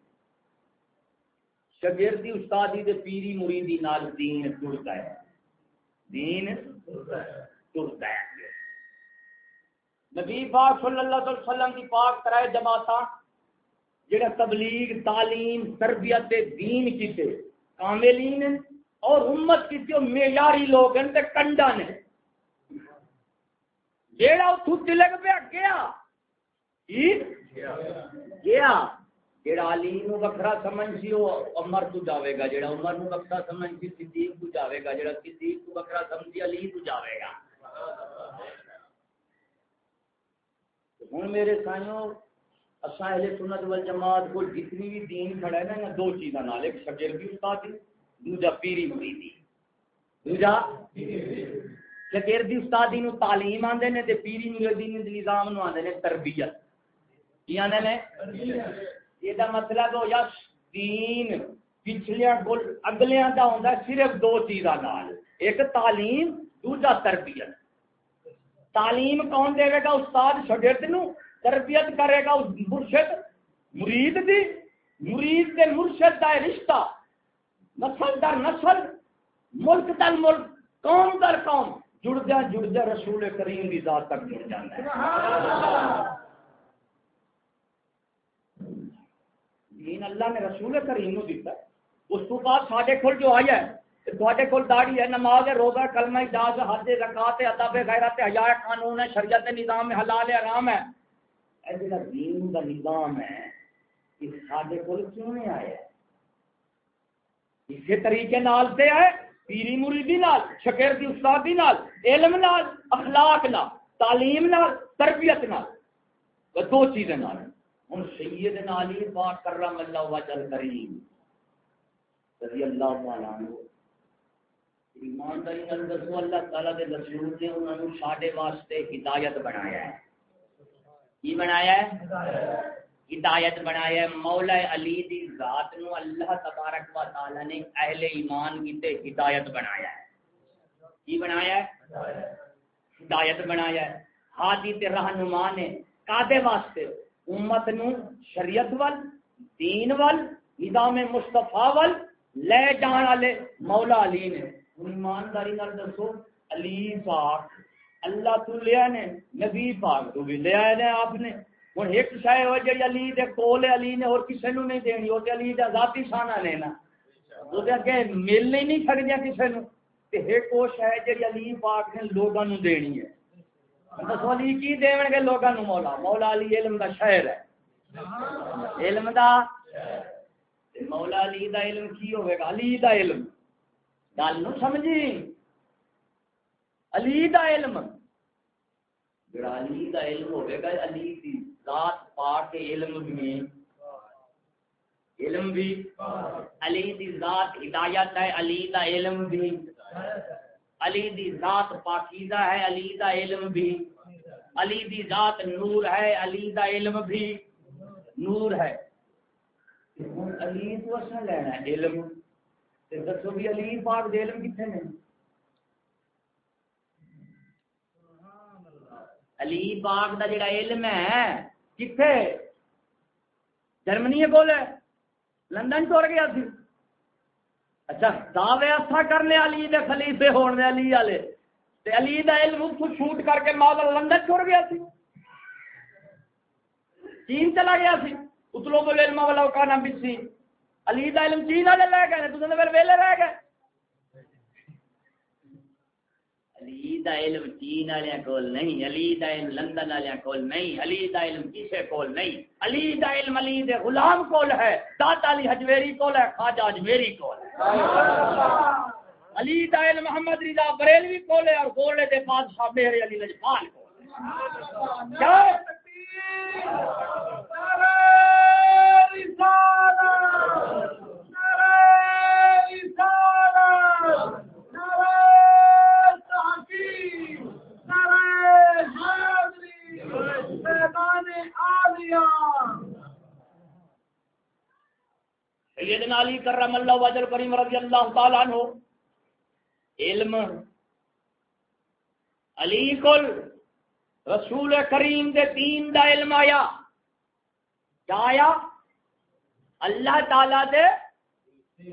شگردی استادی دے پیری مریدی نال دین ٹرتا ہے۔ دین ٹرتا ہے۔ نبی پاک صلی اللہ علیہ وسلم کی پاک کرائے جماعت جڑا تبلیغ، تعلیم، تربیت دین کیتے، کاملین اور امت کیتے معیاری لوگ ہیں، تے کنڈا نے۔ جیڑا اتو تلک پہ گیا جی؟ گیا۔ جیڑا علی نو وکھرا سمجھ سی وہ عمر تو جاوے گا۔ جیڑا عمر نو وکھرا سمجھ سی، صدیق تو جاوے گا۔ جیڑا صدیق تو وکھرا سمجھی، علی تو جاوے گا۔ ہن میرے سائیوں اساں اہل سنت والجماعت کو جتنی بھی دین کھڑا ہے نا دو چیزاں نال۔ ایک شاگردی استادی دوجا پیری مریدی دوجا شاگردی استادی نو تعلیم آندے نے تے پیری مریدی نظام نو آندے نے تربیت۔ کی آندے نے؟ یہ مطلب ہو یا دین پچھلیا کو اگلے کا ہوتا صرف دو چیزاں ایک تعلیم دوجا تربیت تعلیم کون دے گا استاد شگرد نو تربیت کرے گا مرشد مرید دی مرید کے مرشد کا رشتہ نسل در نسل ملک در ملک قوم در قوم جڑدیا جڑدیا رسول کریم کی ذات تک جڑ جانا ہے دین اللہ نے رسول کریم نو دیتا ہے۔ اس تو بعد ساڈے کول جو آیا ہے تواڈے کول داڑھی ہے، نماز ہے روزہ، کلمہ اجاز حج، زکات، ادب غیرت حیا قانون ہے شریعت، نظام ہے حلال ہے حرام ہے۔ اے جڑا دین دا نظام ہے، یہ ساڈے کول کیوں نہیں آیا؟ اسی طریقے نال تے ہے، پیری مریدی نال شکر دی استادی نال، علم نال، اخلاق نال، تعلیم نال، تربیت نال۔ دو چیزیں نال۔ ہوں۔ سید علی پاک کرم اللہ وجل کریم رضی اللہ تعالیٰ عنہ۔ ایمانداری نال دسو، اللہ تعالیٰ دے رسول نے انہوں نے ساڈے واسطے ہدایت بنایا ہے۔ کی بنایا ہے؟ ہدایت بنایا ہے۔ مولا علی دی ذات نو اللہ تبارک و تعالی نے اہل ایمان کیتے ہدایت بنایا ہے۔ کی بنایا ہے؟ ہدایت بنایا ہے۔ ہادی تے رہنما نے کادے واسطے امت نو شریعت وال، دین وال، نظام مصطفیٰ وال لے جان والے مولا علی نے۔ ایمانداری نال دسو، علی پاک، اللہ تو لیا نے، نبی پاک تو بھی لیا نے آپ نے۔ ہوں ایک شاید ہو جی علی دے کول علی نے، اور کسی نو نہیں دینی وہ علی دا ذاتی شانہ لینا۔ وہ اگے مل نہیں سکدیا کسی نو۔ تے ایک وہ شاید جی علی پاک نے لوگوں دینی ہے۔ دسو علی کی دین گے لوگوں مولا مولا علی علم دا شہر ہے علم دا مولا علی دا علم کی ہوئے گا علی دا علم گل نو سمجھی علی دا علم جڑا علی دا علم ہوئے گا علی دی ذات پاک علم بھی علم بھی علی دی ذات ہدایت ہے علی دا علم بھی علی دی ذات پاکیزہ ہے، علی دا علم بھی۔ علی دی ذات نور ہے، علی دا علم بھی۔ نور ہے۔ علی تو اصلا لینا ہے علم۔ تے دسو بھی علی پاک دے علم کتنے نے علی پاک دا جڑا علم ہے کتنے جرمنی بولے۔ لندن ٹر گیا سی۔ اچھا دعوے اچھا کرنے علی دے خلیفے ہونے علی والے۔ تے علی دا علم کو شوٹ کر کے مولا لندن چھوڑ گیا سی۔ چین چلا گیا سی۔ اتلو تو علم والا کانا نام علی دا علم چین والے لے گئے، تو پھر ویلے رہ گئے۔ علی دا علم چین والے کول نہیں علی دا علم لندن والے کول نہیں علی دا علم کسے کول نہیں؟ علی دا علم علی دے غلام کول ہے، داتا علی حجویری کول ہے، خواجہ اجمیری کول ہے۔ علی دا علم محمد رضا بریلوی کول ہے اور گولے دے بادشاہ میرے علی لجپال کول کیا؟ رسالہ سیدنا علی کرم اللہ وجل کریم رضی اللہ تعالیٰ عنہ، علم، علی کل رسول کریم دے دین دا علم آیا۔ کیا آیا؟ اللہ تعالی دے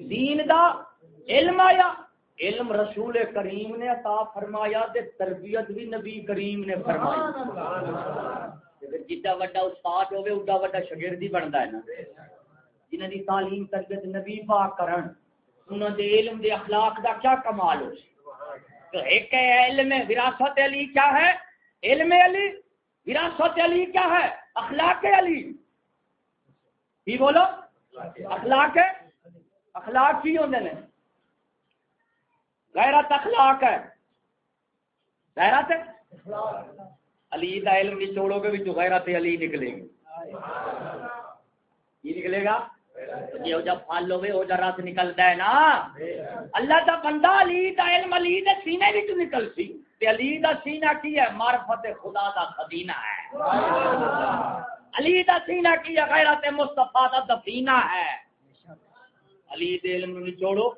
دین دا علم آیا۔ علم رسول کریم نے عطا فرمایا تے تربیت بھی نبی کریم نے فرمائی۔ جدا وڈا استاد ہوے اڈا وڈا شاگرد ہی بندا ہے نا۔ جنہاں دی تعلیم تربیت نبی پاک کرن، انہاں دے علم دے اخلاق دا کیا کمال ہو تو ایک ہے علم وراثت علی کیا ہے؟ علم علی، وراثت علی کیا ہے؟ اخلاق علی۔ کی بولو؟ اخلاق اخلاق کی ہوندے نے۔ غیرت اخلاق ہے۔ غیرت؟ علی کا علم نچوڑو گے بھی غیرت علی نکلے گی۔ کی نکلے گا؟ جی جب پھل ہوے وہ رس نکلتا ہے نا۔ اللہ کا بندہ علی کا علم علی کے سینے بھی نکل سی۔ تے علی کا سینہ کی ہے؟ معرفت خدا کا خدینہ ہے۔ علی کا سینہ کی ہے؟ غیرت مصطفیٰ کا دفینہ ہے۔ علی دے علم نچوڑو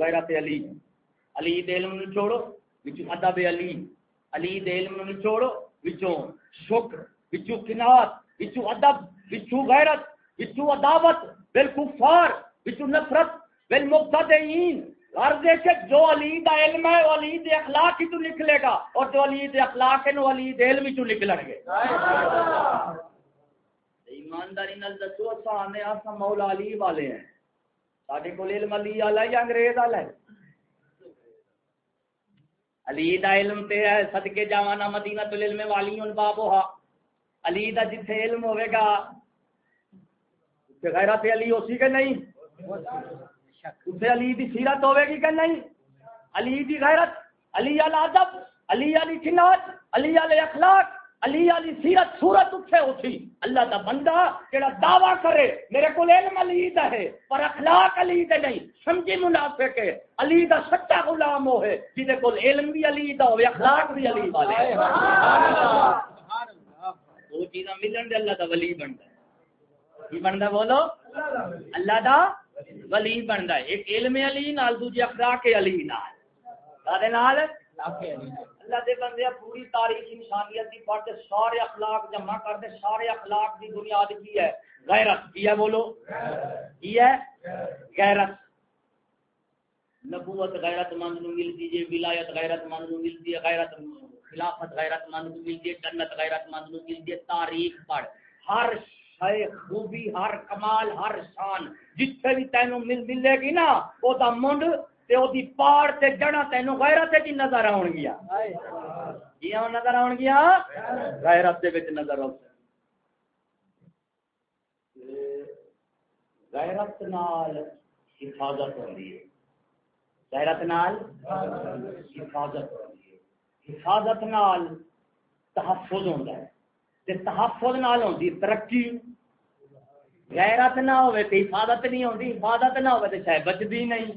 غیرت علی۔ علی دے علم نچوڑو وچوں ادب علی۔ علی دے علم نچوڑو وچوں شکر، وچوں قناعت وچوں ادب، وچوں غیرت، وچوں عداوت بالکفار وچوں نفرت بالمقتدین ہر دیکھے جو علی دا علم ہے، وہ علی دے اخلاق ہی تو نکلے گا اور جو علی دے اخلاق ہے، وہ علی دے علم ہی تو نکلن گے۔ ایمانداری نال دسو، اساں نے اساں مولا علی والے ہیں۔ ساڈے کول علم علی والا یا انگریز والا ہے؟ علی دا علم تے ہے صدقے جاوانا مدینہ تل علم والی ان بابو ہا علی دا جتھے علم ہوئے گا غیرت علی ہو سی کہ نہیں اسے علی دی سیرت ہوئے گی کہ نہیں علی دی غیرت علی علی ادب علی علی کنات علی علی اخلاق علی علی سیرت صورت اتھے اٹھی۔ اللہ دا بندہ جڑا دعویٰ کرے میرے کو علم علی دا ہے پر اخلاق علی دا نہیں۔ سمجھی منافق ہے علی دا سچا غلام ہوئے جیدے کو علم بھی علی دا ہوئے اخلاق بھی علی والے دو چیزاں ملن دے اللہ دا ولی بنتا ہے۔ کی بنتا بولو؟ اللہ دا ولی بنتا ہے۔ ایک علم علی نال دوجی اخلاق علی نال۔ نال۔ اللہ دے بندے پوری تاریخ انسانیت کی پڑھتے سارے اخلاق جمع کرتے سارے اخلاق کی بنیاد کی ہے؟ غیرت، کی ہے بولو؟ کی ہے؟ غیرت۔ نبوت غیرت مند نو ملتی ہے ولایت غیرت مند نو ملتی ہے، غیرت خلافت غیرت مند نو ملتی ہے، جنت غیرت مند نو ملتی ہے۔ تاریخ پڑھ۔ ہر شے خوبی، ہر کمال، ہر شان جتھے بھی تینوں مل، ملے گی نا، او دا منڈ تے او دی پاڑ تے جڑا تینوں غیرت تے نظر آون گیا۔ کیا نظر آن گیا؟ غیرت دے وچ نظر آؤ۔ غیرت نال حفاظت ہوندی ہے۔ غیرت نال حفاظت ہوندی ہے۔ حفاظت نال تحفظ ہوندا ہے۔ تے تحفظ نال ہوندی ترقی۔ غیرت نہ ہوئے تے حفاظت نہیں ہوندی، حفاظت نہ ہوئے تے شاید بچدی نہیں۔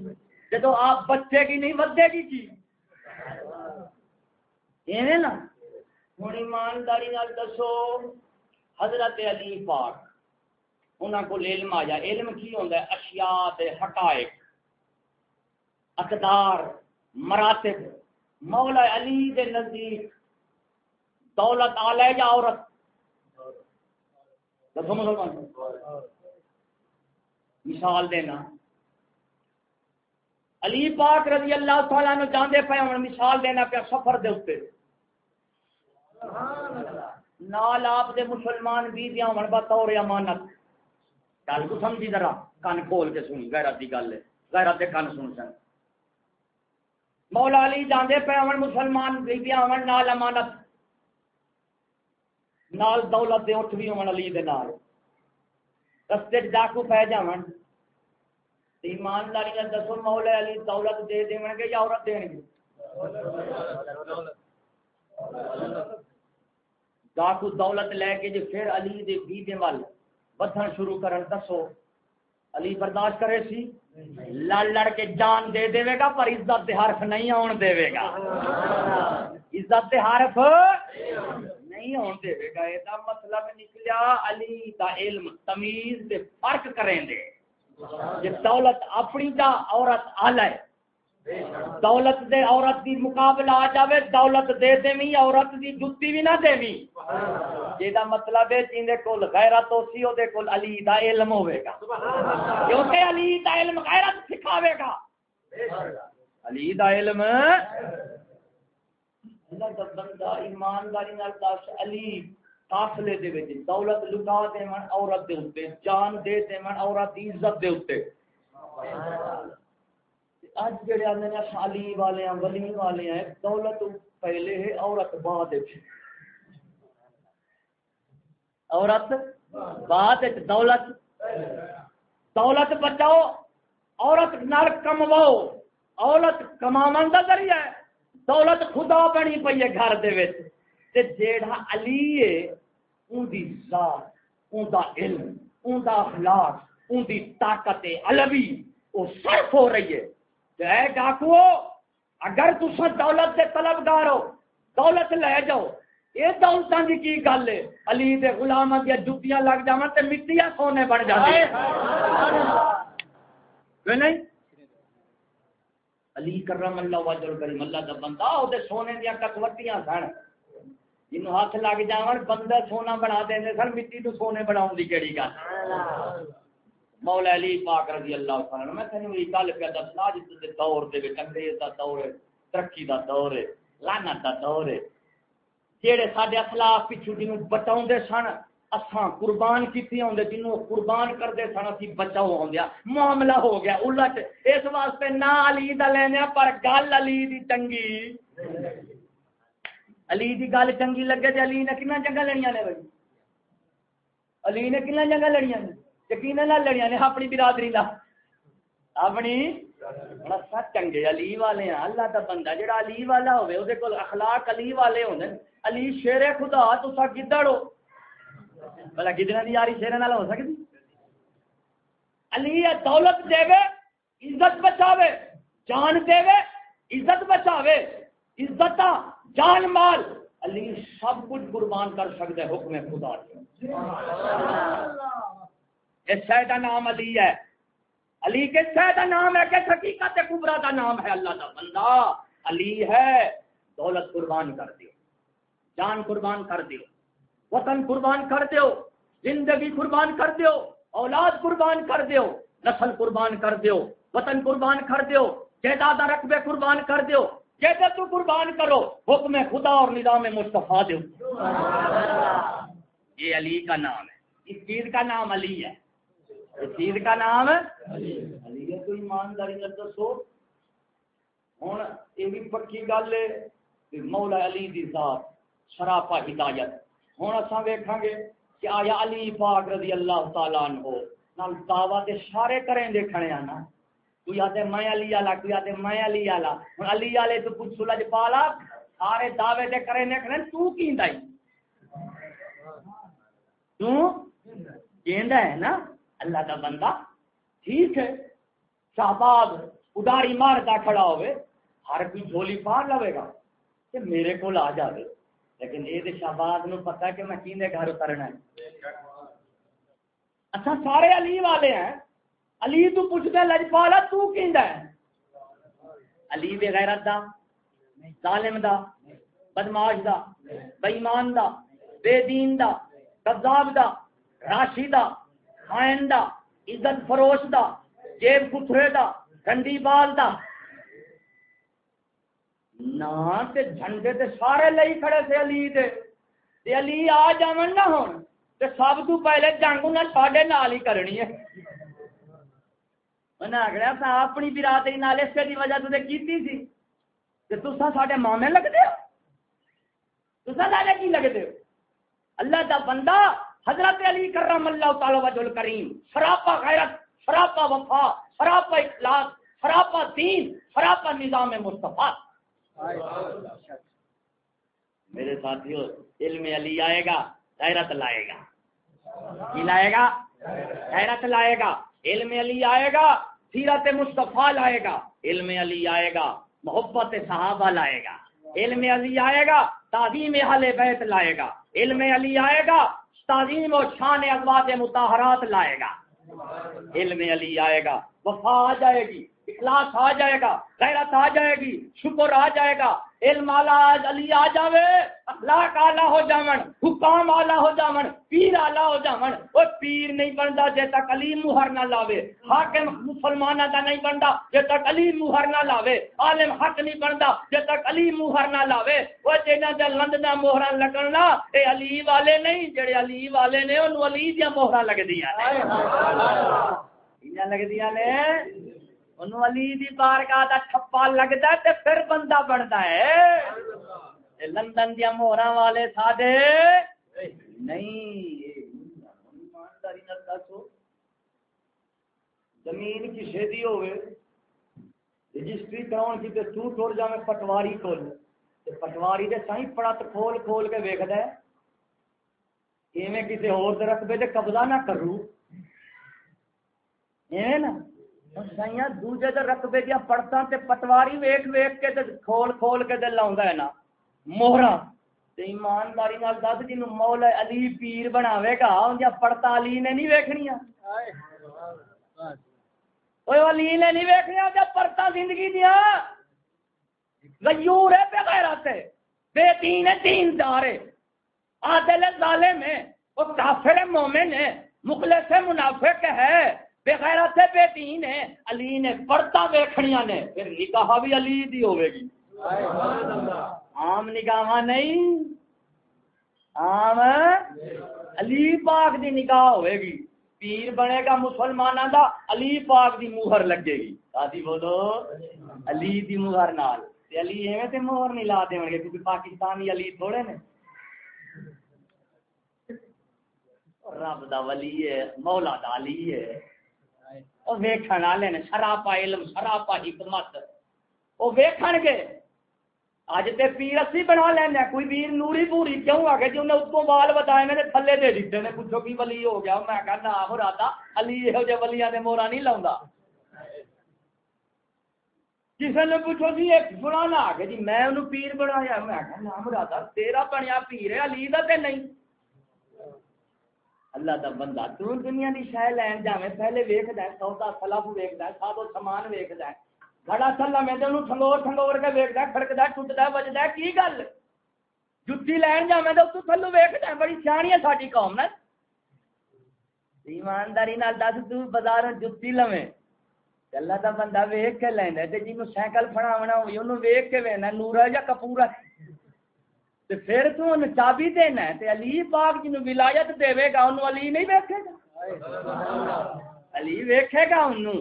جدو آپ بچے کی نہیں، ودے گی کی نا۔ ہوں ایمانداری دسو، حضرت علی پاک انہوں کو علم آیا علم کی ہوتا ہے؟ اشیاء دے حقائق۔ اقدار، مراتب۔ مولا علی دے نزدیک دولت آلے یا عورت؟ دسو مسلمان۔ مثال دینا۔ علی پاک رضی اللہ تعالیٰ نو جاندے پے ہن مثال دینا پیا سفر دے اوتے نال آپ دے مسلمان بیویاں ہون بطور امانت۔ گل کو سمجھی ذرا کان کھول کے سنی، غیرت دی گل ہے۔ غیرت دے کان سن سن۔ مولا علی جاندے پے ہن مسلمان بیویاں ہون نال امانت۔ نال دولت دے اٹھ بھی ہون علی دے نال۔ رستے ڈاکو پہ جاون۔ ایمانداری کا دسو، مولا علی دولت دے دیں گے یا عورت دیں گے؟ ڈاکو دولت لے کے جو پھر علی دے بیبے وال بدھن شروع کرن دسو۔ علی برداشت کرے سی؟ لڑ لڑ کے جان دے دے گا پر عزت دے حرف نہیں آن دے گا۔ عزت دے حرف نہیں آن دے گا۔ یہ مطلب نکلیا علی دا علم، تمیز دے فرق کریں دے۔ جی دولت اپنی دا عورت آلہ ہے۔ دولت دے عورت دی مقابلہ آ جاوے، دولت دے دے عورت دی جتی بھی نہ دے می یہ دا مطلب ہے جن دے کول غیرت ہوسی او دے کول علی دا علم ہوے گا۔ کیونکہ علی دا علم غیرت سکھاوے گا۔ علی دا علم۔ اللہ دا بندہ ایمانداری نال دس علی۔ قافلے دے وچ، دولت لٹا دیون عورت دے اوتے جان دے دیون عورت دی عزت دے اوتے اج جڑے آندے نے خالی والے ہیں، ولی والے ہیں، دولت پہلے ہے، عورت بعد وچ۔ عورت بعد وچ، دولت۔ دولت بچاؤ، عورت نال کمواؤ۔ عورت کماون دا ذریعہ ہے۔ دولت خدا بنی پئی ہے گھر دے وچ۔ تے جیڑا علی ہے اون دی ذات اون دا علم اون دا اخلاق اون دی طاقت علوی او صرف ہو رہی ہے۔ تے اے ڈاکو اگر تسا دولت دے طلبگار ہو دولت لے جاؤ۔ اے دولتاں دی کی گل ہے؟ علی دے غلاماں دی جُتیاں لگ جاون تے مٹیاں سونے بن جاندے نہیں؟ علی کرم اللہ وجل کریم اللہ دا بندہ او دے سونے دیاں کٹوٹیاں سن۔ جنوں ہاتھ لگ جاون بندہ سونا بنا دیں سن، مٹی تو سونے بناؤ دی کیڑی گل۔ مولا علی پاک رضی اللہ عنہ میں تینوں یہ گل پہ دسنا، جس دے دور دے وچ انگریز دا دور ہے، ترقی دا دور ہے، لعنت دا دور ہے۔ جیڑے ساڈے اخلاق پیچھے جنوں بچاوندے سن، اساں قربان کیتی ہوندے جنوں قربان کردے سن، اسی بچاؤ ہوندیا معاملہ ہو گیا، الٹ۔ اس واسطے نہ علی دا لینے پر، گل علی دی چنگی۔ علی دی گل چنگی لگے تے علی نے کنا جنگا لڑیاں نے بھائی؟ علی نے کنا جنگا لڑیاں نے؟ یقین نہ لڑیاں نے اپنی برادری لا اپنی؟ بڑا چنگے علی والے ہیں، اللہ دا بندہ جڑا علی والا ہوے او دے کول اخلاق علی والے ہوندے علی شیر خدا تسا گدڑ ہو۔ بھلا گدڑا دی یاری شیر نال ہو سکدی؟ علی دولت دے وے، عزت بچاوے۔ جان دے وے، عزت بچاوے۔ عزت جان مال۔ علی سب کچھ قربان کر سکتا ہے حکم خدا اس شہ کا نام علی ہے۔ علی کے شہ کا نام ہے کہ حقیقت کبرا کا نام ہے اللہ کا بندہ۔ علی ہے، دولت قربان کر دیو۔ جان قربان کر دیو۔ وطن قربان کر دیو۔ زندگی قربان کر دیو۔ اولاد قربان کر دیو۔ نسل قربان کر دیو۔ وطن قربان کر دیو۔ جائیداد رقبے قربان کر دیو۔ کہتے تو قربان کرو حکم خدا اور نظام مصطفیٰ دو۔ یہ علی کا نام ہے۔ اس چیز کا نام علی ہے۔ اس چیز کا نام علی۔ ہے تو ایمانداری نے دسو۔ ہوں یہ بھی پکی گل ہے مولا علی دی ذات شراپا ہدایت۔ ہوں اصا ویکھاں گے کہ آیا علی پاک رضی اللہ تعالیٰ عنہ نال سارے کریں دیکھنے آنا کوئی آتے میں علی والا کوئی آتے میں علی والا ہوں علی والے تو کچھ سلجھ پالا، سارے دعوے تے کریں دیکھنے تو کی دائی تو کیندا ہے نا؟ اللہ کا بندہ ٹھیک ہے۔ شہباز اڈاری مارتا کھڑا ہوئے، ہر کوئی جھولی پار لوے گا کہ میرے کو آ جائے لیکن یہ تو شہباز نو پتا کہ میں کیندے گھر اترنا ہے۔ اچھا سارے علی والے ہیں۔ علی تو پوچھتے لجپالا تو کیندا ہے؟ علی بے غیرت دا، ظالم دا بدماش دا بےمان دا، بے دین دا، کذاب دا، راشی دا، خائن دا، عزت فروش دا، جیب کترے دا گنڈی بال دا۔ نہ تے جھنڈے تے سارے لئی کھڑے تھے علی دے۔ تے علی آ جاون نہ ہون، تے سب تو پہلے جنگ نہ ساڈے نال ہی کرنی ہے۔ انہاں اگلا تا اپنی برادری نال اس دی وجہ تو کیتی سی تے تساں ساڈے مامے لگدے ہو تساں ساڈے کی لگدے ہو اللہ دا بندہ حضرت علی کرم اللہ تعالی وجہ الکریم سراپا غیرت سراپا وفا سراپا اخلاص سراپا دین سراپا نظام مصطفیٰ میرے ساتھیوں علم علی آئے گا غیرت لائے گا کی لائے گا غیرت لائے گا علم علی آئے گا، سیرت مصطفیٰ لائے گا، علم علی آئے گا، محبت صحابہ لائے گا، علم علی آئے گا، تعظیم حل بیت لائے گا، علم علی آئے گا، تعظیم و شان ازواج متحرات لائے گا۔ علم علی آئے گا، وفا آ جائے گی، اخلاص آ جائے گا، غیرت آ جائے گی، شکر آ جائے گا علم آلہ علی آ جاوے اخلاق آلہ ہو جاون حکام آلہ ہو جاون پیر آلہ ہو جاون وہ پیر نہیں بنتا جے تک علی مہر نہ لاوے حاکم مسلمانہ دا نہیں بنتا جے تک علی مہر نہ لاوے عالم حق نہیں بنتا جے تک علی مہر نہ لاوے۔ وہ جنہاں دے لندنا مہراں لگنا اے علی والے نہیں جڑے علی والے نے انہوں علی دیاں مہراں لگدیاں نے۔ لگدیاں نے؟ انہوں علی دی بارگاہ دا ٹھپا لگدا تے پھر بندہ بندا ہے لندن دیا موہراں والے سادے نہیں ایمانداری نال دسو زمین کسے دی ہوے رجسٹری کراؤن کی تے تو ٹر جاویں پٹواری کول تے پٹواری دے سائیں پڑت کھول کھول کے ویکھدا ہے ایویں کسے ہور دے رقبے تے قبضہ نہ کرو ایویں نا سائیاں دوجے دے رقبے پڑتاں تے پٹواری ویکھ ویکھ کے تے کھول کھول کے تے لاوندا ہے نا موہراں تے ایمانداری نال دس جنوں مولا علی پیر بناوے گا علی نے نہیں ویکھنیاں اوے علی نے نہیں ویکھنیاں تے زندگی غیور ہے بے غیرت ہے بے دین ہے دین دار ہے عادل ظالم ہے وہ کافر مومن ہے مخلص منافق ہے بے غیرت ہے بے دین ہے علی نے پڑتا ویکھنیاں نے پھر نکاح بھی علی دی ہوے گی۔ عام نکاح نہیں عام علی پاک دی نکاح ہوے گی۔ پیر بنے گا مسلمانوں دا علی پاک دی مہر لگے گی۔ آدھی بولو علی دی مہر نال۔ تے علی ایویں تے مہر نہیں لا دین گے کیونکہ پاکستانی علی تھوڑے نے۔ رب دا ولی ہے مولا دا علی ہے۔ وہ ویکھن والے نے شراپا علم شراپا حکمت وہ ویکھن گے اج تے پیر اسی بنا لینا کوئی پیر نوری پوری کیوں آ گئے جی انہیں اتوں بال بتائے میں تھلے دے دیتے نے پوچھو کی ولی ہو گیا میں کہنا مرادا علی یہو جہ ولیاں دے مورا نہیں لاؤں کسی نے پوچھو جی ایک فلانا آ گیا جی میں انہوں پیر بنایا میں کہنا مرادا تیرا بنیا پیر ہے علی دا تے نہیں اللہ دا بندہ۔ تو دنیا دی شے لین جاویں، پہلے ویکھدا ہے، سودا، سلف ویکھدا ہے سادو سامان ویکھدا ہے۔ کھڑا تھلا میں انہوں ٹھنگور ٹھنگور کے ویکدا کھڑکدا ٹوٹدا وجدا کی گل؟ جُتی لین جا میں تو تھلو ویکھدا ہے، بڑی سیانی ہے ساڈی قوم نا۔ ایمانداری نال دس، تو بازار جُتی لویں۔ اللہ دا بندہ ویکھ کے لیندا تے جینوں سائیکل پھڑاونا ہوئی، اونوں ویکھ کے وینا نورا یا کپورا۔ تے پھر تو ان چابی دینا ہے تے علی پاک جنوں ولایت دے گا اونوں علی نہیں ویکھے گا علی ویکھے گا اونوں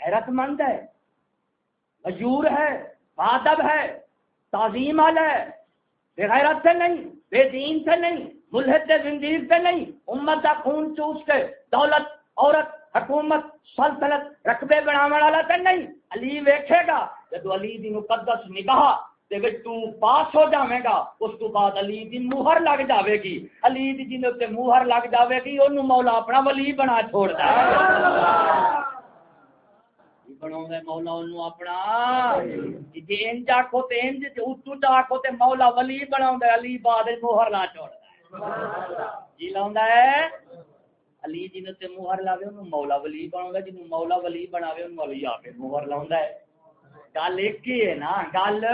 حیرت مند ہے حجور ہے بادب ہے تعظیم حال ہے بغیرت سے نہیں بے دین سے نہیں ملحد زندگی سے نہیں امت کا خون چوس کے دولت عورت حکومت سلطنت رقبے بناو والا تو نہیں علی ویکھے گا جب علی دی مقدس نگاہ تو پاس ہو جاوے گا، اس کو بعد علی دی موہر لگ جاوے گی۔ علی دی جن تے موہر لگ جاوے گی انہوں مولا اپنا ولی بنا چھوڑ ہے مولا اپنا۔ جی انج انج مولا ولی بنا علی بعد موہر لا چھوڑ جی ہے؟ علی جی موہر لاوے مولا ولی بنا جن مولا ولی بناوے ولی آ کے موہر لا ہے۔ گل ایک ہی ہے نا، گل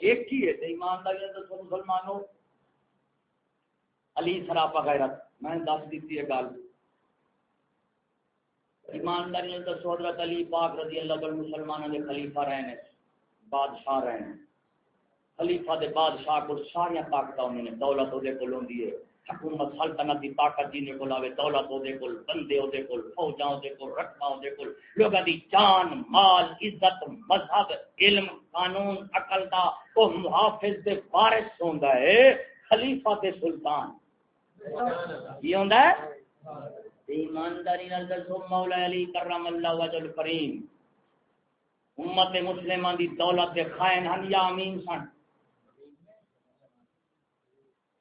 ایک ہی ہے ایمانداری مسلمانوں۔ علی سراپا غیرت، میں دس دیتی ہے گل۔ ایمانداری دسو حضرت علی پاک رضی اللہ عنہ مسلمانوں کے خلیفہ رہے ہیں بادشاہ رہے ہیں خلیفہ دے بادشاہ کو ساری طاقت انہوں نے، دولت وہ ہوندی ہے۔ حکومت سلطنت کی طاقت جی کو لاوے دولت وہ بندے وہ فوجاں وہ رکھا وہ لوگوں کی جان، مال، عزت، مذہب، علم، قانون، عقل دا وہ محافظ دے وارث ہوندا ہے، خلیفہ تے سلطان۔ کی ہوندا ہے؟ ایمانداری نال دسو، مولا علی کرم اللہ وجہ الکریم۔ امت مسلمان دی دولت دے خائن ہن یا امین سن۔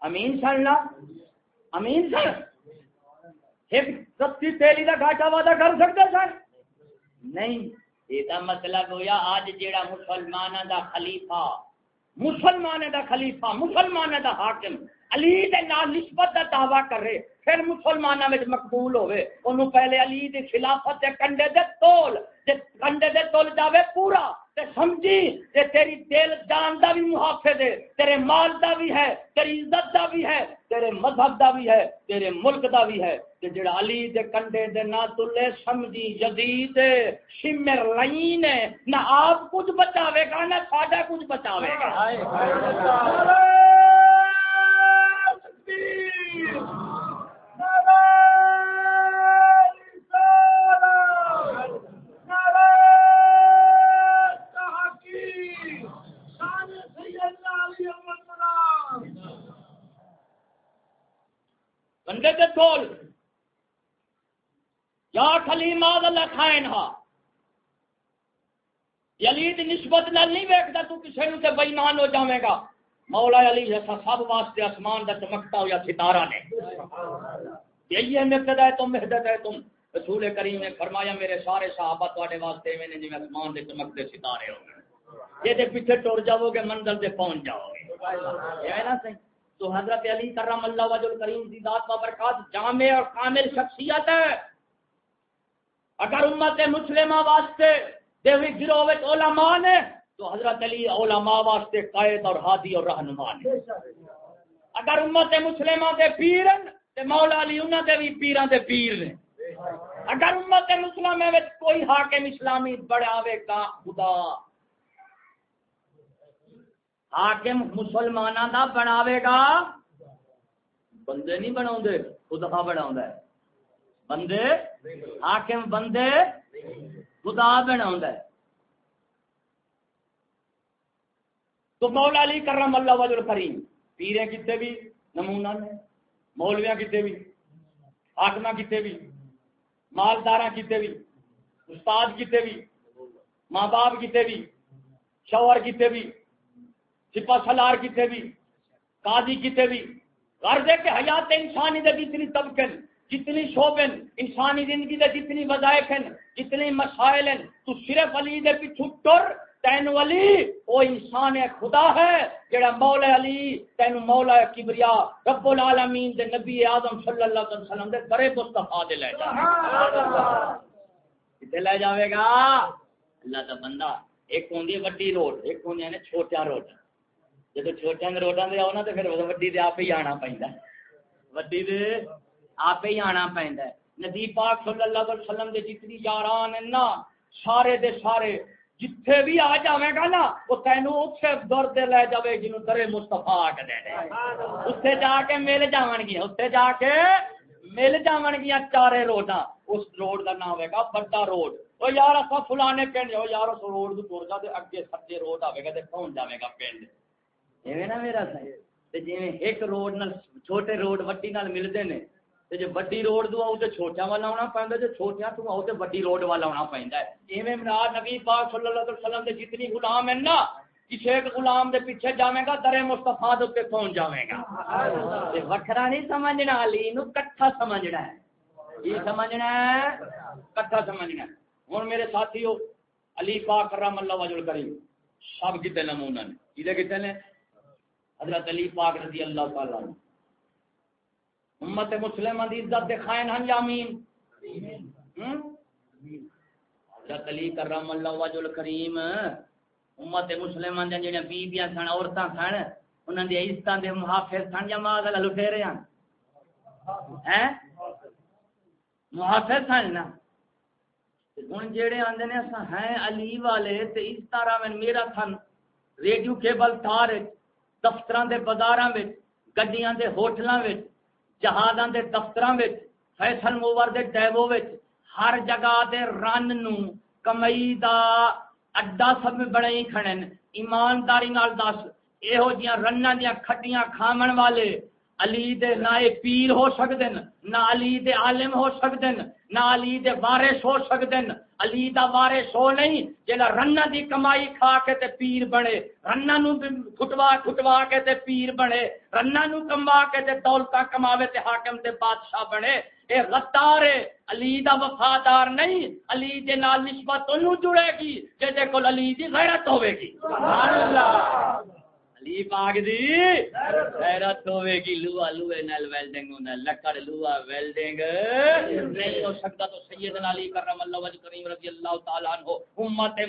امین سن نا امین سن۔ ایک سستی تیلی دا گھاٹا وعدہ کر سکتے سن۔ نہیں، یہ مطلب ہویا آج جیڑا مسلمانہ دا خلیفہ مسلمان دا خلیفہ مسلمان دا حاکم۔ علی دے نال نسبت دا دعویٰ کر رہے پھر مسلمانوں میں مقبول ہوئے۔ انہوں پہلے علی دی خلافت دے کنڈے دے تول تے کنڈے دے تول جاوے پورا تے سمجھی تے تیری دل جان دا بھی محافظ ہے، تیرے مال دا بھی ہے، تیری عزت دا بھی ہے، تیرے مذہب دا بھی ہے، تیرے ملک دا بھی ہے۔ تے جڑا علی دے کنڈے دے نہ تلے سمجھی جدید شمر لین نہ آپ کچھ بچاوے گا، نہ ساڈا کچھ بچاوے گا۔ بندے کے ٹول یا خلی ماد اللہ کھائن ہا۔ یلید نسبت نہ نہیں ویکتا تو کسی نے تے بےمان ہو جاوے گا۔ مولا علی جیسا سب واسطے آسمان دا چمکتا ہو یا ستارہ نے۔ یہی ہے مقتدا ہے تم مہدت ہے تم۔ رسول کریم نے فرمایا، میرے سارے صحابہ تواڈے واسطے میں نے جویں آسمان دے چمکتے ستارے ہو گئے۔ یہ دے پیچھے ٹر جاؤ گے منزل تے پہنچ جاؤ گے یہ ہے نا صحیح؟ تو حضرت علی کرم اللہ وجہ کریم کی ذات بابرکات جامع اور کامل شخصیت ہے۔ اگر امت مسلمہ واسطے دیوی گروہ علماء نے، تو حضرت علی علماء واسطے قائد اور ہادی اور رہنما نے۔ اگر امت مسلمہ دے پیر تے مولا علی انہاں دے بھی پیراں دے پیر نے۔ اگر امت مسلمہ وچ کوئی حاکم اسلامی بڑھاوے گا، خدا۔ حاکم مسلمانوں کا بناوے گا۔ بندے نہیں بنا خدا ہاں بنا بندے؟ حاکم بندے؟ خدا بنا تو مولا علی کرم اللہ وجل کریم پیرے کتنے بھی، نمونہ نے مولویا کتنے بھی حاکم کتنے بھی مالدار کتنے بھی، استاد کتنے بھی، ماں باپ کتنے بھی، شوہر کتنے بھی سپا سلار کتنے بھی، قاضی کتنے بھی۔ غرض ہے کہ حیات انسانی دے جتنی طبقے جتنی شعبے انسانی زندگی دے جتنی وظائف ہیں جتنی مسائل ہیں تو صرف علی دے پیچھو ٹر تین علی وہ انسان خدا ہے، جڑا مولا علی تین مولا کبریا، رب العالمین دے نبی آدم صلی اللہ علیہ وسلم دے کرے مصطفیٰ دے لے جائے کتے لے جاوے گا؟ اللہ کا بندہ، ایک ہوں وڈی روڈ، ایک ہوں نے چھوٹا روڈ۔ جب چھوٹے روڈوں سے آؤ نا تو پھر وڈی دے آپ ہی آنا پہنتا وڈی دے آپ ہی آنا پہنتا نبی پاک صلی اللہ علیہ وسلم دے جتنی یاران ہیں نا سارے دے سارے جتھے بھی آ جاوے گا نا وہ تینوں اتنے دور دے لے جاوے جنوں درے مستفا کے دے دے اتنے جا کے مل جاون گیا اتنے جا کے مل جاون گیا چارے روڈاں اس روڈ کا نام ہوئے گا بڑا روڈ وہ یار اصا فلانے پنڈ ہو یار اس روڈ تو تر جا اگے سجے روڈ آئے گا تو پہنچ جائے گا پنڈ ایویں نا میرا سی جی ایک روڈ نال چھوٹے روڈ وڈی نال ملتے ہیں جی وڈی روڈ تو آؤ تو چھوٹیا والا آنا پہنتا جی چھوٹیا تو آؤ تو وڈی روڈ والا آنا پہنتا ہے ایویں نبی پاک صلی اللہ علیہ وسلم دے جتنی غلام ہیں نا کسی ایک غلام دے پیچھے جاوے گا درے مستفا دے پہنچ جاوے گا وکھرا نہیں سمجھنا علی نو کٹھا سمجھنا ہے یہ سمجھنا ہے کٹھا سمجھنا ہے ہوں میرے ساتھی ہو علی پاک کرم اللہ وجل کریم سب کتنے نمونہ نے کتنے نے حضرت علی پاک رضی اللہ تعالیٰ امت مسلم دی عزت دکھائیں ہن یامین حضرت علی کرم اللہ وجل کریم امت مسلم دے جڑے بیبیاں سن، عورتاں سن، انہاں دی عزتاں دے محافظ سن یا ماذ ماذا لٹیرے ہیں ہیں؟ محافظ سن نا۔ ہوں جہے آدھے نے اصا ہیں علی والے تے اس طرح میرا تھن ریڈیو کیبل تھار تار دفتر کے بازار گڈیاں دے ہوٹلوں جہازاں دے دفتر فیشن موور دے ڈیبو ہر جگہ دے رن نو کمائی دا اڈا سب بڑے ہی کھڑے ایمانداری نال دس یہو جیاں رناں دیاں کھٹیاں کھامن والے علی دے نہ پیر ہو سکتے نہ علی دے عالم ہو سکتے نہ علی دے وارث ہو سکتے علی دا وارث ہو نہیں جلا رنا دی کمائی کھا کے تے پیر بنے، رنا نو کھٹوا کھٹوا کے تے پیر بنے، رنا نو کما کے تے دولتا کماوے تے حاکم تے بادشاہ بنے۔ اے غدار ہے، علی دا وفادار نہیں، علی دے نال نسبت انہوں جڑے گی جے دے کول علی دی غیرت ہوے گی۔ سبحان اللہ۔ علی پاک دی غیرت ہوے گی لوا لوے نال ویلڈنگ لکڑ لوا ویلڈنگ نہیں ہو سکتا تو سیدنا علی کرم اللہ وجہ کریم رضی اللہ تعالی عنہ امت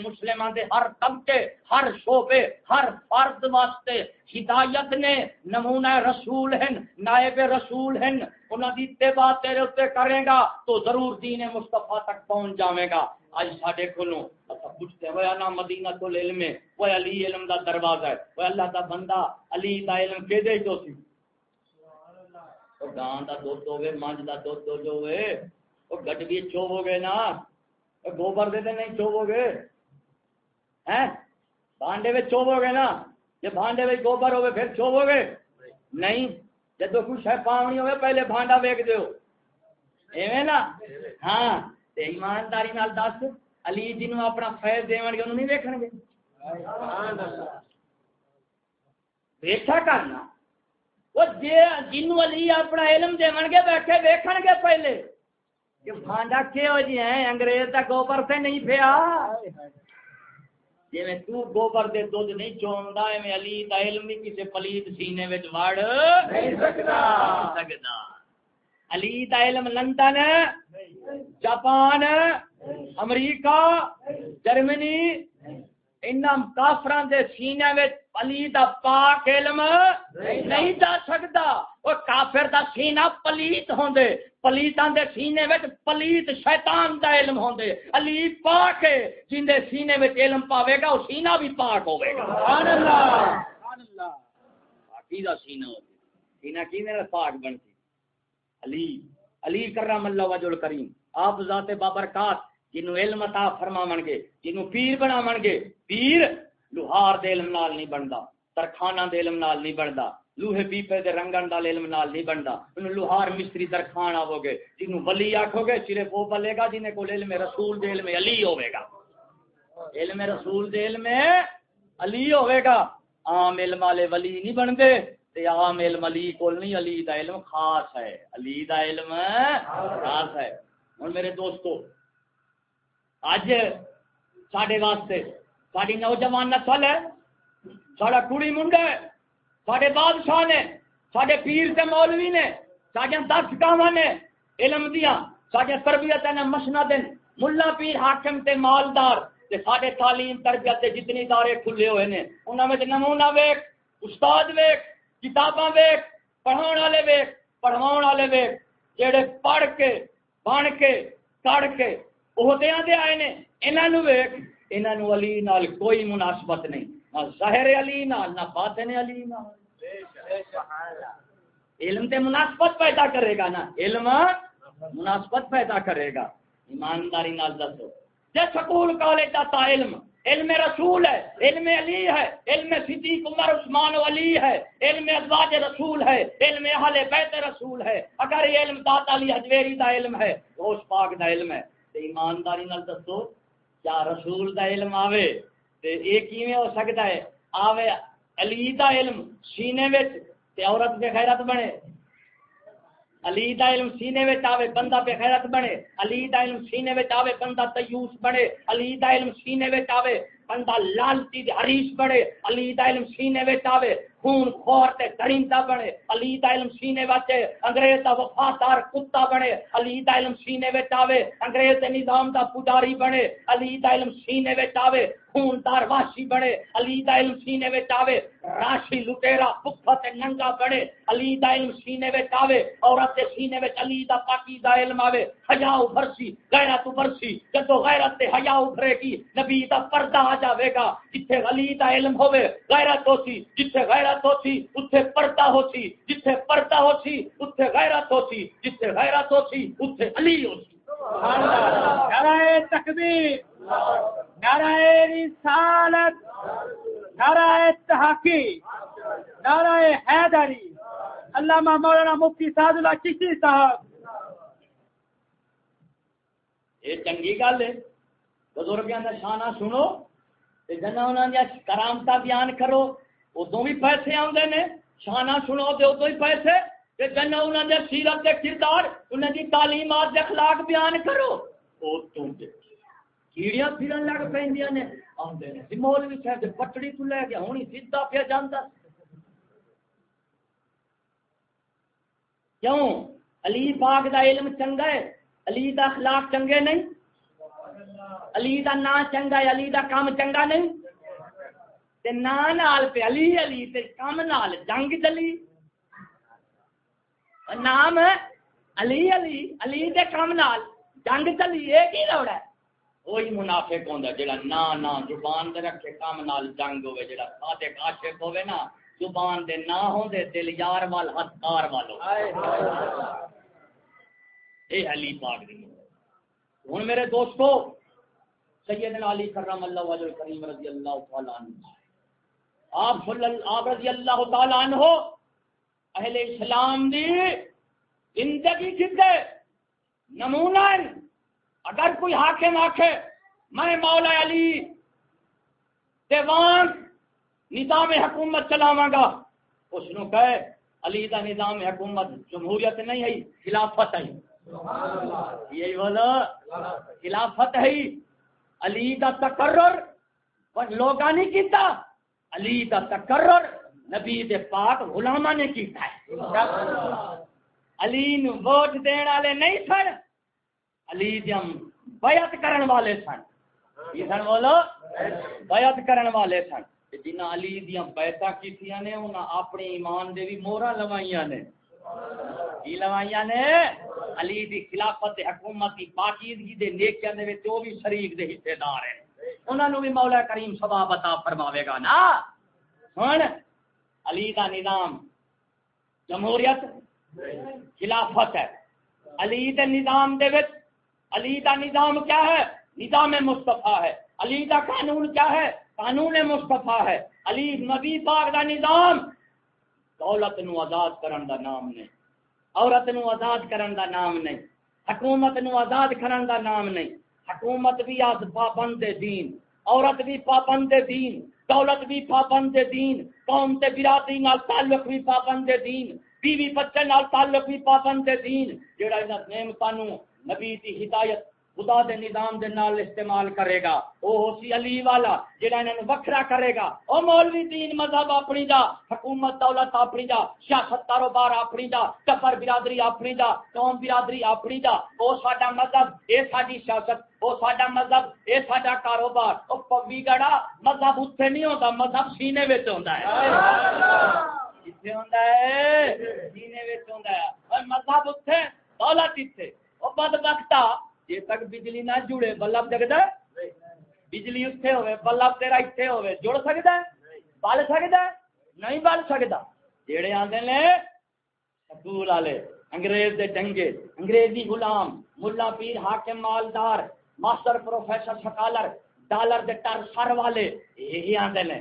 دے ہر طبقے ہر شعبے ہر فرد واسطے ہدایت نے نمونہ رسول ہیں نائب رسول ہیں انہاں دی اتباع تیرے اوتے کرے گا تو ضرور دین مصطفی تک پہنچ جاوے گا۔ اج ساڈے کولوں اسا پوچھتے ہیں انا مدینہ تو علم ہے؟ وہ علی علم دا دروازہ ہے۔ وہ اللہ دا بندہ علی دا علم کے دے تو سی؟ او گاں دا دودھ ہوے مانج دا دودھ جو ہوے او گڈ بھی چوو گے نا گوبر دے تے نہیں چوو گے ہیں بانڈے وچ چوو گے نا۔ جی بانڈے میں گوبر ہوئے، پھر چوو گے نہیں۔ جب کچھ ہے، پاونی ہوئے، پہلے بانڈا ویک دیو۔ ایویں نا؟ ہاں۔ تے ایمانداری نال دس، علی جنوں اپنا فیض دیون گے، انہوں نہیں ویکھن گے؟ ویکھا کرنا۔ وہ جے جنوں علی اپنا علم دیون گے، بیٹھے ویکھن گے پہلے۔ کہ بانڈا کیوں جی ہیں؟ انگریز دا گوبر سے نہیں پیا۔ جی تو گوبر دے دودھ نہیں چوندا علی دا علم نہیں کسے پلیت سینے وچ وڑ نہیں سکدا۔ سکدا۔ علی دا علم لندن جاپان امریکہ جرمنی انہاں کافراں دے سینے وچ علی دا پاک علم نہیں جا سکدا او کافر دا سینہ پلیت ہوندے پلیتاں دے سینے وچ پلیت شیطان دا علم ہوندے علی پاک ہے جن دے سینے وچ علم پاوے گا او سینہ بھی پاک ہوے گا سبحان اللہ سبحان اللہ پاکی دا سینہ ہوے سینہ کینے نال پاک بنسی علی علی کرم اللہ وجل کریم آپ ذات بابرکات جنوں علم عطا فرماون گے جنوں پیر بناون گے پیر لوہار دے علم نال نہیں بندا ترخانہ دے علم نال نہیں بندا، لوہے پیپے دے رنگن دا علم نال نہیں بندا۔ انہوں لوہار مستری درخان آو گے جنوں ولی آکھو گے صرف وہ بلے گا جنہیں کو علم رسول دے علم علی ہوے گا۔ علم رسول دے علم علی ہوے گا۔ عام علم والے ولی نہیں بندے تے عام علم علی کول نہیں، علی دا علم خاص ہے۔ علی دا علم خاص ہے۔ ہن میرے دوستو اج ساڈے واسطے ساری نوجوان نسل ہے سارا کڑی منڈا ہے سارے بادشاہ نے سارے پیر سے مولوی نے سارے دس گاواں نے علم دیا سارے تربیت نے مسنا دن، ملا پیر حاکم تے مالدار تے ساڈے تعلیم تربیت دے جتنی ادارے کھلے ہوئے نے، انہاں وچ نمونہ ویکھ، استاد ویکھ، کتاباں ویکھ، پڑھاون والے ویکھ پڑھاون والے ویکھ جڑے پڑھ کے، بن کے کڑ کے، عہدیاں دے آئے نے، انہاں نو ویکھ انہاں نو علی نال کوئی مناسبت نہیں، نہ ظاہر علی نال نہ باطن علی نال علم تے مناسبت پیدا کرے گا نا، علم مناسبت پیدا کرے گا۔ ایمانداری نال دسو۔ جے سکول کالج دا علم علم رسول ہے، علم علی ہے، علم صدیق عمر، عثمان علی ہے، علم ازواج رسول ہے، علم اہل بیت رسول ہے۔ اگر یہ علم داتا علی حجویری دا علم ہے روش پاک دا علم ہے۔ تے ایمانداری نال دسو یا رسول دا علم آوے، تے اے کیویں ہو سکتا ہے؟ آوے علی دا علم سینے وچ تے عورت بے خیرت بنے۔ علی دا علم سینے وچ آوے بندہ پہ خیرت بنے۔ علی دا علم سینے وچ آوے بندہ تیوس بنے۔ علی دا علم سینے وچ آوے بندہ لالچی حریص بنے، علی دا علم سینے وچ آوے، خون خور تے درندہ بنے، علی دا علم سینے وچ انگریز دا وفادار کتا بنے، علی دا علم سینے وچ آوے، انگریز دے نظام دا پجاری بنے، علی دا علم سینے وچ آوے خون دار واشی بنے، علی دا علم سینے وچ آوے، راشی، لٹیرا بھکھا تے ننگا بنے، علی دا علم سینے وچ آوے، عورت دے سینے وچ علی دا پاکی دا علم آوے، حیا ابھرسی، غیرت ابھرسی، جدو غیرت تے حیا ابھرے گی، نبی دا پردہ آ جاوے گا، جتھے علی دا علم ہوے غیرت ہوسی، جتھے غیرت ہوسی، اتھے پردہ ہوسی، جتھے پردہ ہوسی، اتھے غیرت ہوسی، جتھے غیرت ہوسی، اتھے علی ہوسی۔ سبحان اللہ۔
نعرہ تکبیر۔ نعرہ رسالت نعرہ تحقیق نعرہ حیدری علامہ مولانا مفتی سعد اللہ چشتی صاحب
یہ چنگی گل ہے بزرگوں کا شانہ سنو جنا انہوں نے کرامتا بیان کرو ادو بھی پیسے آتے ہیں شانہ سنو تو ادو ہی پیسے جنا انہوں نے سیرت کے کردار انہوں کی تعلیمات اخلاق بیان کرو کیڑیاں پھرن لگ پہ مولوی صاحب پٹڑی تو لے گیا ہونی سیدھا پہ جانا کیوں علی پاک دا علم چنگا ہے علی دا اخلاق چنگے نہیں علی دا نا چنگا ہے علی دا کام چنگا نہیں تے نا نال پہ علی علی تے کام نال جنگ چلی نام علی علی علی دے کام نال جنگ چلی یہ کی لوڑ ہے وہی منافق ہوندا جڑا نا نا زبان دے رکھے کام نال جنگ ہوے جڑا صادق عاشق ہوے نا زبان دے نا ہوندے دل یار وال ہاتھ کار والو اے علی پاک دی ہن میرے دوستو سیدنا علی کرم اللہ وجہ کریم رضی اللہ تعالی عنہ۔ آپ آپ رضی اللہ تعالی عنہ اہل اسلام دی زندگی کتے نمونہ اگر کوئی حاکم آکھے میں مولا علی دیوان نظام حکومت چلاواں گا۔ اس نو کہے علی دا نظام حکومت جمہوریت نہیں ہے خلافت ہے۔ یہی بولو خلافت ہے۔ علی دا تقرر پر لوگا نہیں کیتا۔ علی دا تقرر نبی دے پاک غلامہ نے کیتا ہے۔ علی نو ووٹ دین والے نہیں سن۔ علی دم بیعت کرن والے سن۔ یہ سن بولو۔ بیعت کرن والے سن۔ جنہ علی دیا بیعتاں کیتیاں نے، انہاں اپنے ایمان دے بھی مورا لوائیاں نے۔ کی لوائیاں نے؟ علی دی خلافت حکومت دی پاکیزگی دے نیکیاں دے وچ او بھی شریک دے حصے دار ہیں۔ انہاں نو بھی مولا کریم ثواب عطا فرماوے گا نا۔ ہن علی دا نظام جمہوریت خلافت ہے۔ علی دے نظام دے وچ علی دا نظام کیا ہے؟ نظام مصطفیٰ ہے۔ علی دا قانون کیا ہے؟ قانون مصطفیٰ ہے۔ علی نبی پاک دا نظام، دولت نو آزاد کرن دا نام نہیں۔ عورت نو آزاد کرن دا نام نہیں۔ حکومت نو آزاد کرن دا نام نہیں۔ حکومت بھی آج پابند دین۔ عورت بھی پابند دین۔ دولت بھی پابند دین۔ قوم تے برادری نال تعلق بھی پابند دین۔ بیوی بچے نال تعلق بھی پابند دین۔ جڑا انہاں نعمتاں نو نبی دی ہدایت خدا دے نظام دے نال استعمال کرے گا۔ او سی علی والا جڑا انہاں نوں وکھرا کرے گا۔ او مولوی دین مذہب اپنی دا، حکومت دولت اپنی دا، سیاست کاروبار اپنی دا، کفر برادری اپنی دا، قوم برادری اپنی دا۔ او ساڈا مذہب، اے ساڈی سیاست، او ساڈا مذہب، اے ساڈا کاروبار۔ او پوی گڑا مذہب اوتھے نہیں ہوندا، مذہب سینے وچ ہوندا ہے۔ کتنے ہوندا ہے؟ سینے وچ ہوندا ہے۔ اور مذہب اوتھے دولت ایتھے او بدبختا جی تک بجلی نہ جڑے بلب جگتا بجلی اتنے ہوئے بلب تیرا اتنے ہوئے جڑ سکتا ہے بل سکتا ہے نہیں بل سکتا جہے آتے نے سکول والے انگریز دے ڈنگے انگریزی غلام ملا پیر حاکم مالدار ماسٹر پروفیسر سکالر ڈالر دے ٹر سر والے یہی آتے ہیں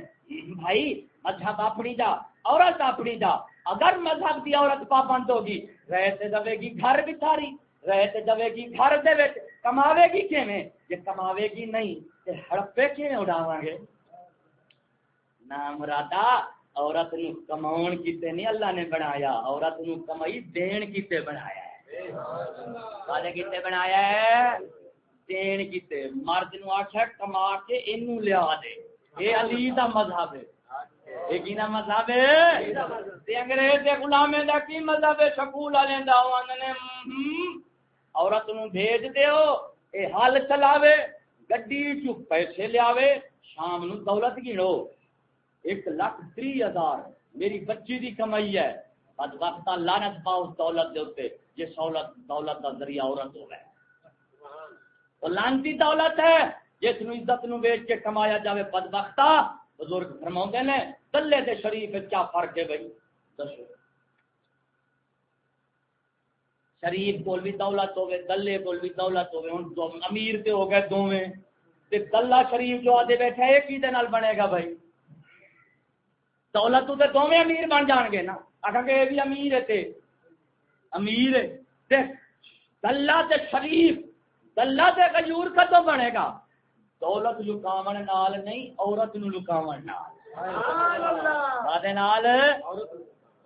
بھائی مذہب اپنی جا عورت اپنی جا اگر مذہب کی عورت پابند ہوگی رہتے دے گی گھر بچاری رہتے جوے گی گھر دے وچ کماوے گی کیویں؟ جے کماوے گی نہیں تے ہڑپے کیویں اڑاواں گے؟ نام رادا عورت نو کماون کیتے نہیں اللہ نے بنایا عورت نو کمائی دین کیتے بنایا ہے۔ والے کیتے بنایا ہے؟ دین کیتے۔ مرد نو آکھیا کما کے اینو لیا دے۔ اے علی دا مذہب ہے۔ کی نا مذہب ہے؟ تے انگریز دے غلامے دا کی مذہب ہے؟ سکول والے دا اونے نے عورت نو بھیج دیو، اے حال چلاوے، گڈی چ پیسے لیاوے، شام نو دولت گنو ایک لاکھ تری ہزار میری بچی دی کمائی ہے۔ بد وقت لانت پاؤ دولت دے اوتے یہ سہولت دولت دا ذریعہ عورت ہوے تو لانتی دولت ہے، جس نو عزت نو بیچ کے کمایا جاوے بد وقتا بزرگ فرماؤندے نے، دلے دے شریف، کیا فرق ہے بھائی؟ دسو۔ شریف کول بھی دولت ہوگی دلے کول بھی دولت ہوگی ہوں امیر تے ہو گئے دوویں۔ تے دلہ شریف جو آدھے بیٹھے ہے کی دے نال بنے گا بھائی۔ دولت تے دوویں امیر بن جان گے نا۔ آکھاں گے یہ بھی امیر ہے تے۔ امیر ہے۔ تے دلہ تے شریف دلہ تے غیور کدوں بنے گا؟ دولت لکاون نال نہیں عورت نو لکاون نال۔ سبحان اللہ۔ نال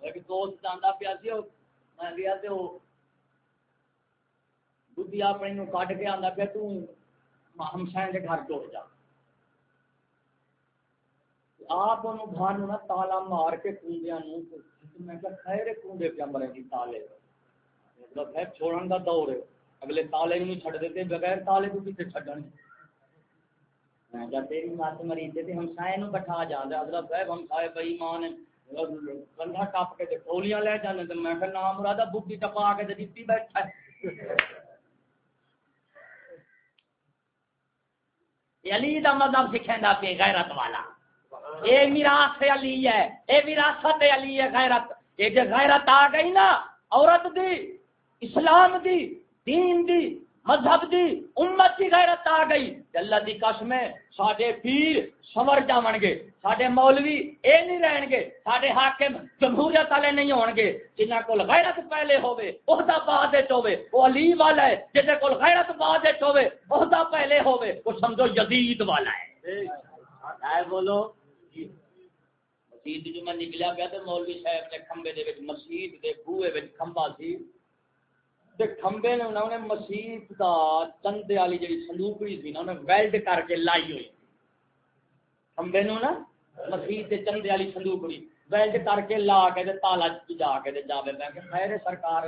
ایک دوست جاندا پیا سی میں گیا تے او بڑھی اپنے نو کٹ کے آتا پیا تمسائیں کے گھر ٹوٹ جا آپ گھر نا تالا مار کے کندیا میں خیر کنڈے پیا مرے گی تالے مطلب چھوڑن کا دور ہے اگلے تالے نہیں چڑ دیتے بغیر تالے کو کتنے چڈن میں کیا تیری مت مری تھے ہمسائے نو بٹھا جانا حضرت صاحب ہمسائے بئی ماں نے کنڈا ٹپ کے ٹولیاں لے جانے میں کہ نام مرادہ بگی ٹپا کے دیتی بیٹھا علی دا مذہب سکھیندا پی، غیرت والا۔ اے میراث علی ہے، اے وراثت علی ہے، غیرت۔ اے جے غیرت آ گئی نا، عورت دی، اسلام دی، دین دی مذہب دی، امت کی غیرت آ گئی۔ اللہ دی قسم ہے، ساڈے پیر سمر جاون گے، ساڈے مولوی اے نہیں رہن گے، ساڈے حاکم جمہوریت والے نہیں ہون گے۔ جنہاں کول غیرت پہلے ہوے عہدہ بعد وچ ہوے او علی والا ہے جے کول غیرت بعد وچ ہوے عہدہ پہلے ہوے او سمجھو یزید والا ہے۔ اے بولو۔ مسجد جو میں نکلیا گیا تے مولوی صاحب نے کھمبے دے وچ، مسجد دے بوئے وچ کھمبا سی۔ تے کھمبے نے انہوں نے مسیح دا چندے والی جڑی جی سلوکڑی تھی انہوں نے ویلڈ کر کے لائی ہوئی کھمبے نو نا مسیح دے چندے والی سلوکڑی ویلڈ کر کے لا کے دے تالا جا کے دے جاوے میں کہ خیر سرکار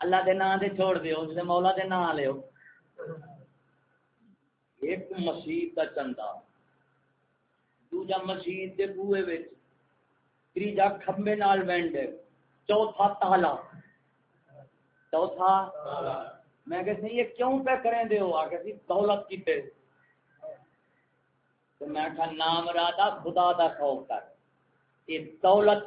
اللہ دے نام دے چھوڑ دیو جے مولا دے نام لیو ایک مسیح دا چندا دوجا مسیح دے بوئے وچ تیجا کھمبے نال وینڈ چوتھا تالا چوتھا میں کہ یہ کیوں پہ کریں دے ہو؟ آگے سی جی، دولت کی پہ۔ تو میں کہا، نام رادا خدا دا خوف کر۔ یہ دولت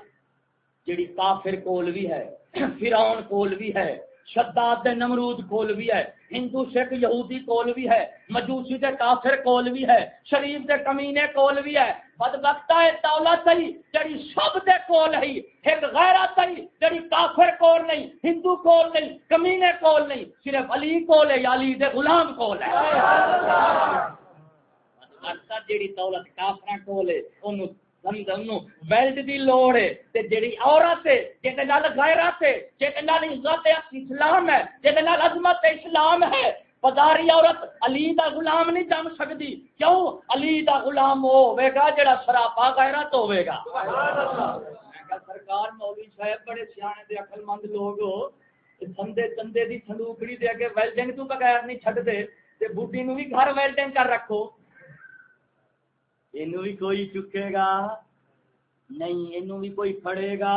جڑی کافر کول بھی ہے، فرعون کول بھی ہے، شداد نمرود کول بھی ہے۔ ہندو سکھ یہودی کول بھی ہے مجوسی دے کافر کول بھی ہے شریف دے کمینے کول بھی ہے۔ بدبختہ ہے دولت ہی جڑی سب دے کول ہی۔ ایک غیرت ہی جڑی کافر کول نہیں ہندو کول نہیں کمینے کول نہیں۔ صرف علی کول ہے یا علی دے غلام کول ہے۔ بدبختہ جڑی دولت کافر کول ہے انہوں ویلڈ دی لوڑ ہے، تے جڑی عورت ہے جے نال غیرت ہے جے نال عزت اسلام ہے جے نال عظمت اسلام ہے۔ بازاری عورت علی دا غلام نہیں جم سکتی کیوں؟ علی دا غلام وہ ہوے گا جڑا سراپا غیرت ہوے گا۔ سرکار مولوی صاحب بڑے سیانے دے عقل مند لوگ ہو۔ سندے چندے دی صندوقڑی دے اگے ویلڈنگ تو بغیر نہیں چھڈ دے تے بڈھی نو بھی گھر ویلڈنگ کر رکھو۔ اینو بھی کوئی چکے گا نہیں اینو بھی کوئی پھڑے گا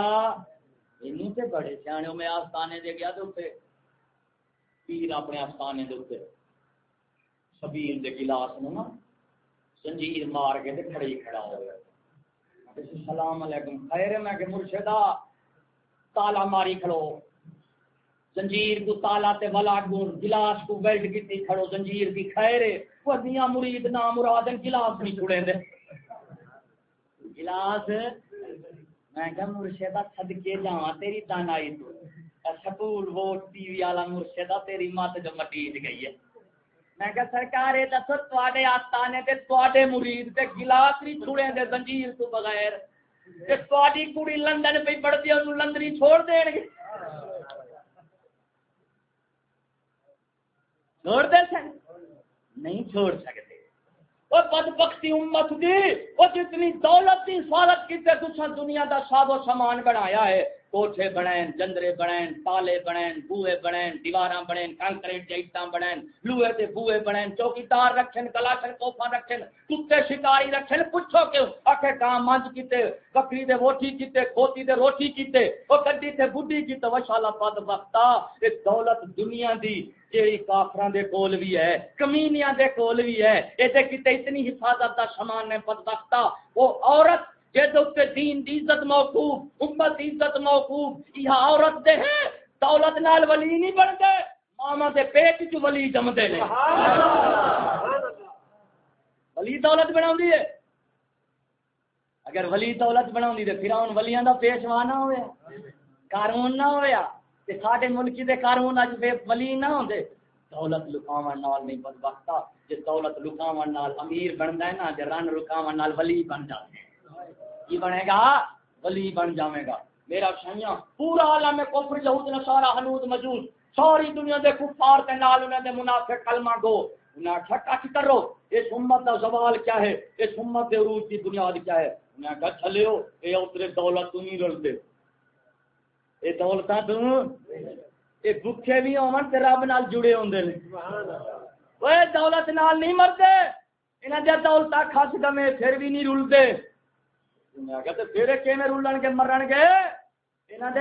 اینو تے بڑے سیانے میں آستانے دے گیا تے پیر اپنے آستانے دے سبیر دے گلاس نو نا زنجیر مار کے تے کھڑے کھڑا ہو گیا السلام علیکم خیر میں کہ مرشدہ تالا ماری کھڑو زنجیر کو تالا تے ولا کو گلاس کو ویلڈ کیتی کھڑو، زنجیر دی خیر ہے دیاں مرید نہ مراد گلاس نہیں چھڑے دے گلاس؟ میں کہ مرشدہ صدقے جاواں، تیری دانائی تو۔ سکول ووٹ، ٹی وی والا مرشدہ، تیری مت جو مٹیج گئی ہے۔ میں کہ سرکار یہ دسو تے آستانے تے تے مرید تے گلاس نہیں چھڑے دے زنجیر تو بغیر۔ تے تواڈی کڑی لندن پہ پڑھدی اونوں لندنی چھوڑ دین گے۔ چھوڑ دے سن۔ نہیں چھوڑ سکتے۔ وہ بدبختی امت دی، وہ جتنی دولت کی سوالت کی تے دنیا دا ساد و سامان بنایا ہے۔ کوٹھے بنائیں جندرے بنائیں تالے بنائیں بوئے بنائیں دیواراں بنائیں کنکریٹ جیٹاں بنائیں لوہے تے بوئے بنائیں چوکیدار رکھیں کلاشن کوفا رکھیں کتے شکاری رکھیں پوچھو کیوں؟ آکھے کام مانج کیتے بکری دے روٹی کیتے، کھوتی دے روٹی کیتے، او کڈی تے بڈھی کیتے وشالا پد وقتا اے دولت دنیا دی جیڑی کافراں دے کول بھی ہے، کمینیاں دے کول بھی ہے اے تے کیتے اتنی حفاظت دا سامان ہے پد وقتا وہ عورت دین دی عزت موقوف، امت دی عزت موقوف یہ عورت دے ہے دولت نال ولی نہیں بن گئے ماما دے پیٹ چ ولی جمدے نے۔ ولی دولت بناوندی ہے۔ اگر ولی دولت بناوندی تے فرعون ولیاں دا پیشوا نہ ہویا قارون نہ ہویا تے ساڈے ملک دے قارون اج بے ولی نہ ہوندے، دولت لکاون نال نہیں بدبختا۔ جے دولت لکاون نال امیر بندا ہے نا تے رن لکاون نال ولی بن جاندے۔ کی بنے گا، ولی بن جاوے گا۔ میرا شائیاں پورا عالم کفر، یہود نصارا حنود مجوس، ساری دنیا دے کفار تے نال انہاں دے منافق کلمہ گو۔ انہاں آکھیا کچھ کرو، اس امت دا زوال کیا ہے؟ اس امت دے عروج دی بنیاد کیا ہے؟ انہاں کہا چلیو اے اوترے دولت تو نہیں رلتے اے دولتاں تو، اے بھوکے بھی ہون تے رب نال جڑے ہوندے نے۔ سبحان اللہ۔ اوے دولت نال نہیں مرتے، انہاں دے دولتاں کھس گمے، پھر بھی نہیں رلدے رلتے پھر رولن گے مرن گے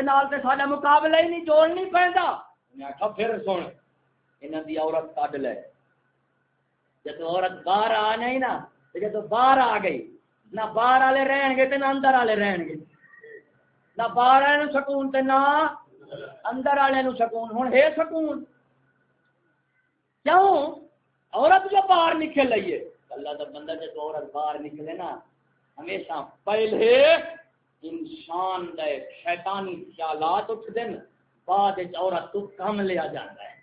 نال مقابلہ ہی نہیں جوڑ نہیں پھر سن عورت کڈ لے عورت باہر آ نہیں نا باہر آ گئی نہ باہر والے رہن گے نہ اندر والے رہن گے نہ باہر والے سکون تے نہ اندر والے سکون ہوں ہے سکون کیوں عورت جو باہر نکل رہی ہے اللہ کا بندہ جب عورت باہر نکلے نا ہمیشہ پہلے انسان دے شیطانی خیالات اٹھ دن، بعد عورت تو کم لیا جاتا ہے۔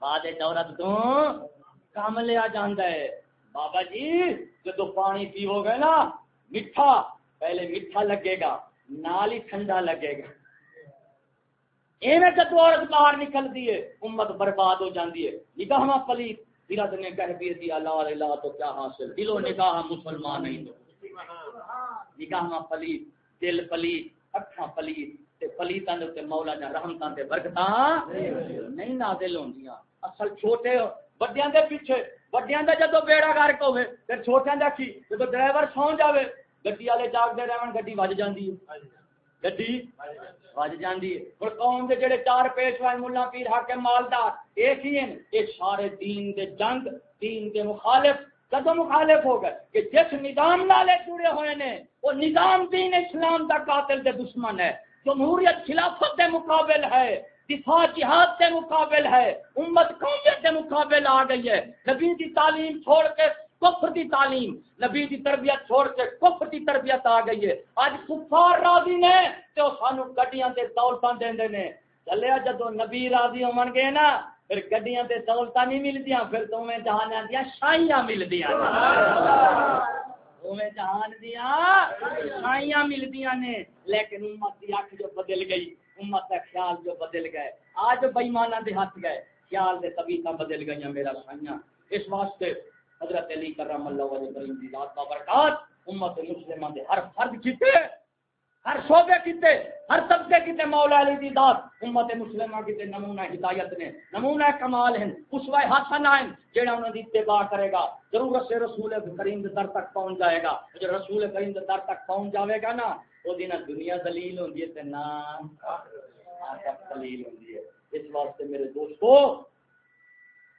بعد عورت تو کم لیا جاتا ہے۔ بابا جی جدو پانی پیو گے نا، میٹھا، پہلے میٹھا لگے گا، نال ہی ٹھنڈا لگے گا۔ ایویں جدو عورت باہر نکلتی ہے امت برباد ہو جاتی ہے۔ نگاہ پلیت سیرت نے کہہ دیا، لا لا تو کیا حاصل؟ دلو نگاہ مسلمان نہیں تو۔ نگاہ پلیت دل پلیت اکھاں پلیت تے پلیتاں دے مولا جا رحمتاں تے برکتاں نہیں نازل ہوندیاں۔ اصل چھوٹے بڑیاں دے پیچھے، بڑیاں دا جدو بیڑا غرق ہوے تے چھوٹیاں دا کی؟ جدو ڈرائیور سو جاوے، گڈی والے جاگدے رہن گڈی وج جاندی ہے۔ گڈی وج جاندی ہے۔ ہن قوم دے جڑے چار پیشوا مولا پیر حاکم مالدار اے کی ہیں اے سارے دین دے جنگ، دین دے مخالف۔ کدو مخالف ہو گئے کہ جس نظام نالے جڑے ہوئے نے، وہ نظام دین اسلام کا قاتل دے دشمن ہے، جمہوریت خلافت دے مقابل ہے، دفاع جہاد کے مقابل ہے، امت قومیت کے مقابل آ گئی ہے۔ نبی دی تعلیم چھوڑ کے کفر دی تعلیم، نبی دی تربیت چھوڑ کے کفر دی تربیت آ گئی ہے۔ آج کفار راضی نے تو سانو گڈیاں تے دولتاں دیندے نے۔ چلے جدو نبی راضی ہون گے نا پھر گڈیاں تے دولت نہیں ملتی پھر تمہیں جہان دیا شاہیاں ملتی تمہیں جہان دیا شاہیاں ملتی نے۔ لیکن امت اکھ جو بدل گئی امت خیال جو بدل گئے آج دے ہاتھ گئے خیال دے طبیعتاں بدل گئی میرا سائیاں اس واسطے حضرت علی کرم اللہ وجہ کریم دی ذات کا برکات امت مسلمہ دے ہر فرد کیتے ہر شعبے کیتے ہر طبقے کیتے مولا علی دی ذات، امت مسلمہ کیتے نمونہ ہدایت نے، نمونہ کمال ہیں اسوہ حسن ہیں جڑا انہاں دی اتباع کرے گا۔ ضرور سے رسول کریم دے در تک پہنچ جائے گا۔ جو رسول کریم دے در تک پہنچ جاوے گا نا، او دی نہ دنیا ذلیل ہوندی ہے تے نہ آخرت ذلیل ہوندی ہے۔ اس واسطے میرے دوستو،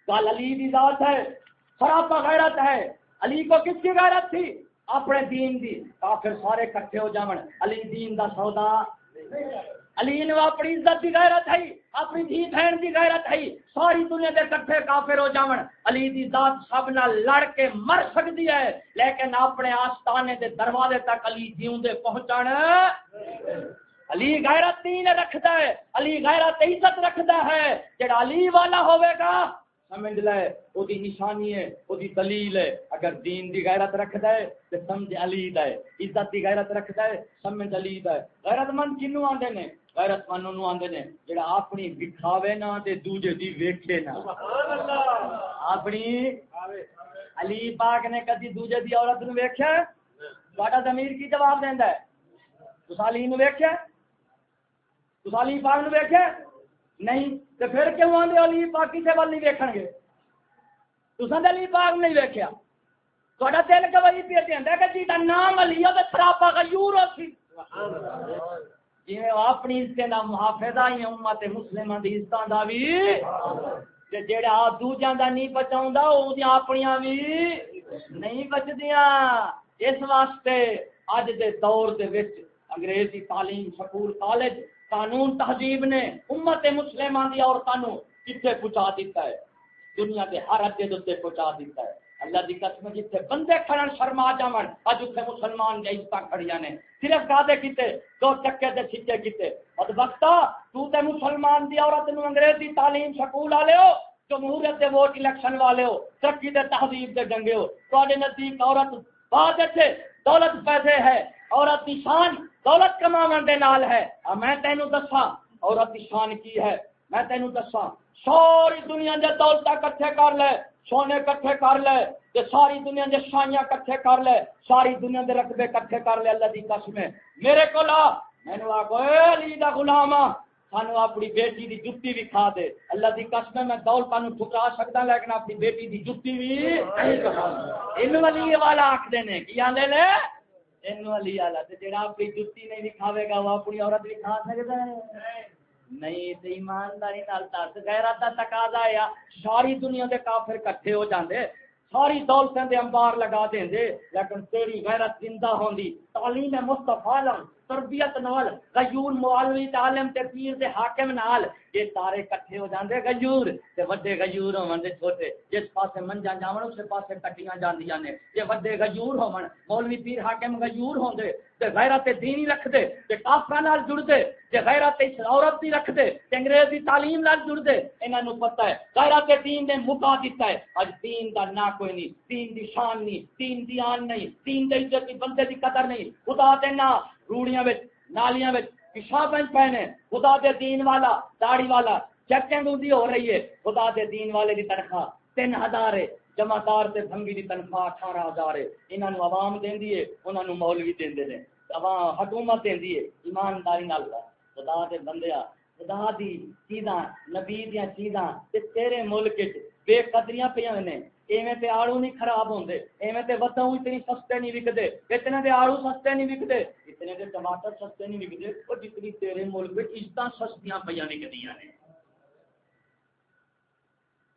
گل علی دی ذات ہے سراپا غیرت ہے۔ علی کو کس کی غیرت تھی؟ اپنے دین دی۔ کافر سارے کٹھے ہو جاون۔ علی دین دا سودا۔ علی نے اپنی عزت دی غیرت ہے۔ اپنی دھی بہن دی غیرت ہے۔ ساری دنیا دے کٹھے کافر ہو جاون۔ علی دی ذات سب نہ لڑ کے مر سکتی ہے۔ لیکن اپنے آستانے دے دروازے تک علی جیوں دے پہنچن علی غیرت دین رکھدا ہے۔ علی غیرت عزت رکھدا ہے۔ جڑا علی والا ہوے گا سمجھ لے، او دی نشانی ہے، او دی دلیل ہے۔ اگر دین دی غیرت رکھدا ہے، تے سمجھ علی دا ہے۔ عزت دی غیرت رکھدا ہے، سمجھ علی دا ہے۔ غیرت مند کینو آندے نے؟ غیرت مند نو آندے نے۔ جڑا اپنی دکھاوے نا تے دوجے دی ویکھے نا سبحان اللہ اپنی علی پاک نے کدی دوجے دی عورت نو ویکھیا؟ تہاڈا ضمیر کی جواب دیندا ہے؟ تساں علی نو ویکھیا؟ تساں علی پاک نو ویکھیا؟ نہیں، تو پھر کیوں آدھے علی پاک؟ کسی وال نہیں ویکن گے؟ تصا علی پاک نہیں ویکیا تھوڑا دل گواہی پہ دینا کہ جی کا نام علی ہے سراپا کا یور سی۔ جی اپنی عزت کا محافظہ ہی امت مسلم کی عزت کا بھی جہاں دوجا کا نہیں بچاؤں وہ اپنی بھی نہیں بچدیا اس واسطے اج دے دور دے وچ انگریزی تعلیم سکول کالج قانون تہذیب نے امت مسلمان دی عورتوں کتنے پہنچا دیتا ہے، دنیا کے ہر ادے دے پہنچا دیتا ہے۔ اللہ دی قسم جتنے بندے کھڑن شرما جاون اج اتنے مسلمان دی عزت کھڑیاں نے۔ صرف گادے کیتے، دو چکے دے چھٹے کیتے۔ اور وقتا تو تے مسلمان دی عورت نو انگریزی تعلیم سکول والے ہو، جمہوریت دے ووٹ الیکشن والے ہو، ترقی دے تہذیب دے ڈنگے ہو۔ تواڈے نزدیک عورت بعد دولت پیسے ہے۔ عورت کی شان دولت کما دے نال ہے۔ میں تینو دسا عورت کی شان کی ہے۔ میں تینو دسا ساری دنیا دے دولت کٹھے کر لے، سونے کٹھے کر لے، تے ساری دنیا دے شائیاں کٹھے کر لے، ساری دنیا دے رقبے کٹھے کر لے، اللہ دی قسم میرے کو لا مینو آگو علی دا غلام سانو اپنی بیٹی دی جتی بھی کھا دے۔ اللہ دی قسم میں دولت نو ٹھکرا سکتا لیکن اپنی بیٹی دی جتی بھی نہیں کھا ان ولی والا آکھ دینے کی آندے لے جڑا اپنی جتی نہیں دکھاوے گا وہ اپنی عورت دکھا سکتا ہے نہیں تو ایمانداری نال دس غیرت دا تقاضا ہے ساری دنیا دے کافر کٹھے ہو جاندے ساری دولتیں دے انبار لگا دیں لیکن تیری غیرت زندہ ہوندی تعلیم مصطفی لم تربیت نال، غیور معلوی تعلیم تے پیر تے حاکم نال۔ یہ سارے کٹھے ہو جاندے غیور تے وڈے غیور ہون دے چھوٹے۔ جس پاسے منجا جاون، اس پاسے کٹیاں جاندیاں نے۔ جے وڈے غیور ہون، مولوی پیر حاکم غیور ہوندے تے غیرت دینی رکھ دے تے کافراں نال جڑ دے تے غیرت عورت دی رکھ دے تے انگریزی تعلیم نال جڑ دے انہاں نو پتہ ہے، غیرت دین نے مکا دیتا ہے۔ اج دین دا نہ کوئی نہیں، دین دی شان نہیں، دین دی آن نہیں، دین دی عزت دی بندے دی قدر نہیں۔ خدا دے نا روڑیاں وچ، نالیاں وچ پیشاب پہنے خدا دے دین والا داڑی والا چیکنگ دی ہو رہی ہے، خدا دے دین والے دی تنخواہ تین ہزار ہے، جمع دار تے بھنگی دی تنخواہ اٹھارہ ہزار ہے۔ انہاں نو عوام دیندی ہے، انہاں نو مولوی دیندے نے۔ عوام، حکومت دیندی ہے، ایمانداری نال۔ خدا دے بندیا خدا دی چیزاں، نبی دیاں چیزاں تے تیرے ملک وچ بے قدریاں پہ نے ایویں تے آڑو نہیں خراب ہوندے ایویں تے وداؤں اتنی سستے نہیں وکدے اتنے دے آڑو سستے نہیں وکدے اتنے دے ٹماٹر سستے نہیں وکدے اور جتنی تیرے ملک وچ عزتاں سستیاں پیاں وکدیاں نے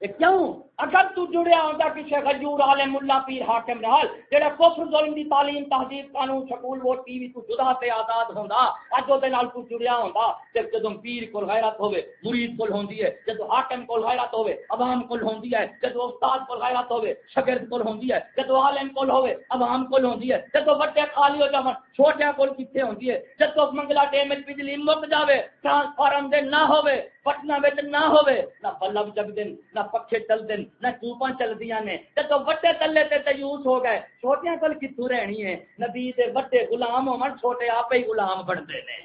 کیوں؟ اگر تو جڑیا ہوتا کسی غجور عالم اللہ پیر حاکم نال جڑا کفر ظلم دی تعلیم، تہذیب، قانون سکول وہ ٹی وی تو جدا تے آزاد ہوندا، اج دے نال تو جڑیا ہوندا تے جدوں پیر کول غیرت ہوے مرید کول ہوندی ہے، جدوں حاکم کول غیرت ہوے عوام کول ہوندی ہے، جدوں استاد کول غیرت ہوے شاگرد کول ہوندی ہے، جدوں عالم کول ہوے عوام کول ہوندی ہے، جدوں بڑے خالی ہو جاون چھوٹیاں کول کتے ہوندی ہے؟ جدوں منگلا ٹیم وچ بجلی مک جاوے ٹرانسفارم دے نہ ہوے پٹنا وچ نہ ہوے نہ بلب جگ دین نہ پکھے چل دین نہ ٹوپاں چل دیا نے جب وڈے تلے تے تیوس ہو گئے چھوٹیاں کل کتوں رہنی ہے؟ نبی دے وڈے غلام ہون چھوٹے آپ ہی غلام بن دے نے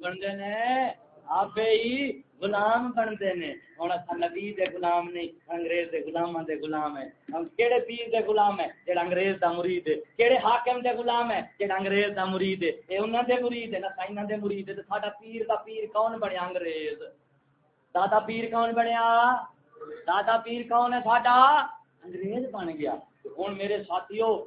بن دے نے؟ آپ ہی غلام بنتے ہیں۔ ہوں اصل نبی دے غلام نہیں، انگریز دے غلاماں دے غلام ہیں۔ ہم پیر دے غلام ہیں جڑا انگریز دا مرید ہے۔ کیڑے حاکم دے غلام ہیں جڑا انگریز دا مرید ہے۔ اے انہاں دے مرید ہے، نہ سائناں دے مرید ہے۔ تے ساڈا پیر دا پیر کون بنیا انگریز؟ دادا پیر کون بنیا؟ دادا پیر کون ہے ساڈا؟ انگریز بن گیا۔ ہن میرے ساتھیو،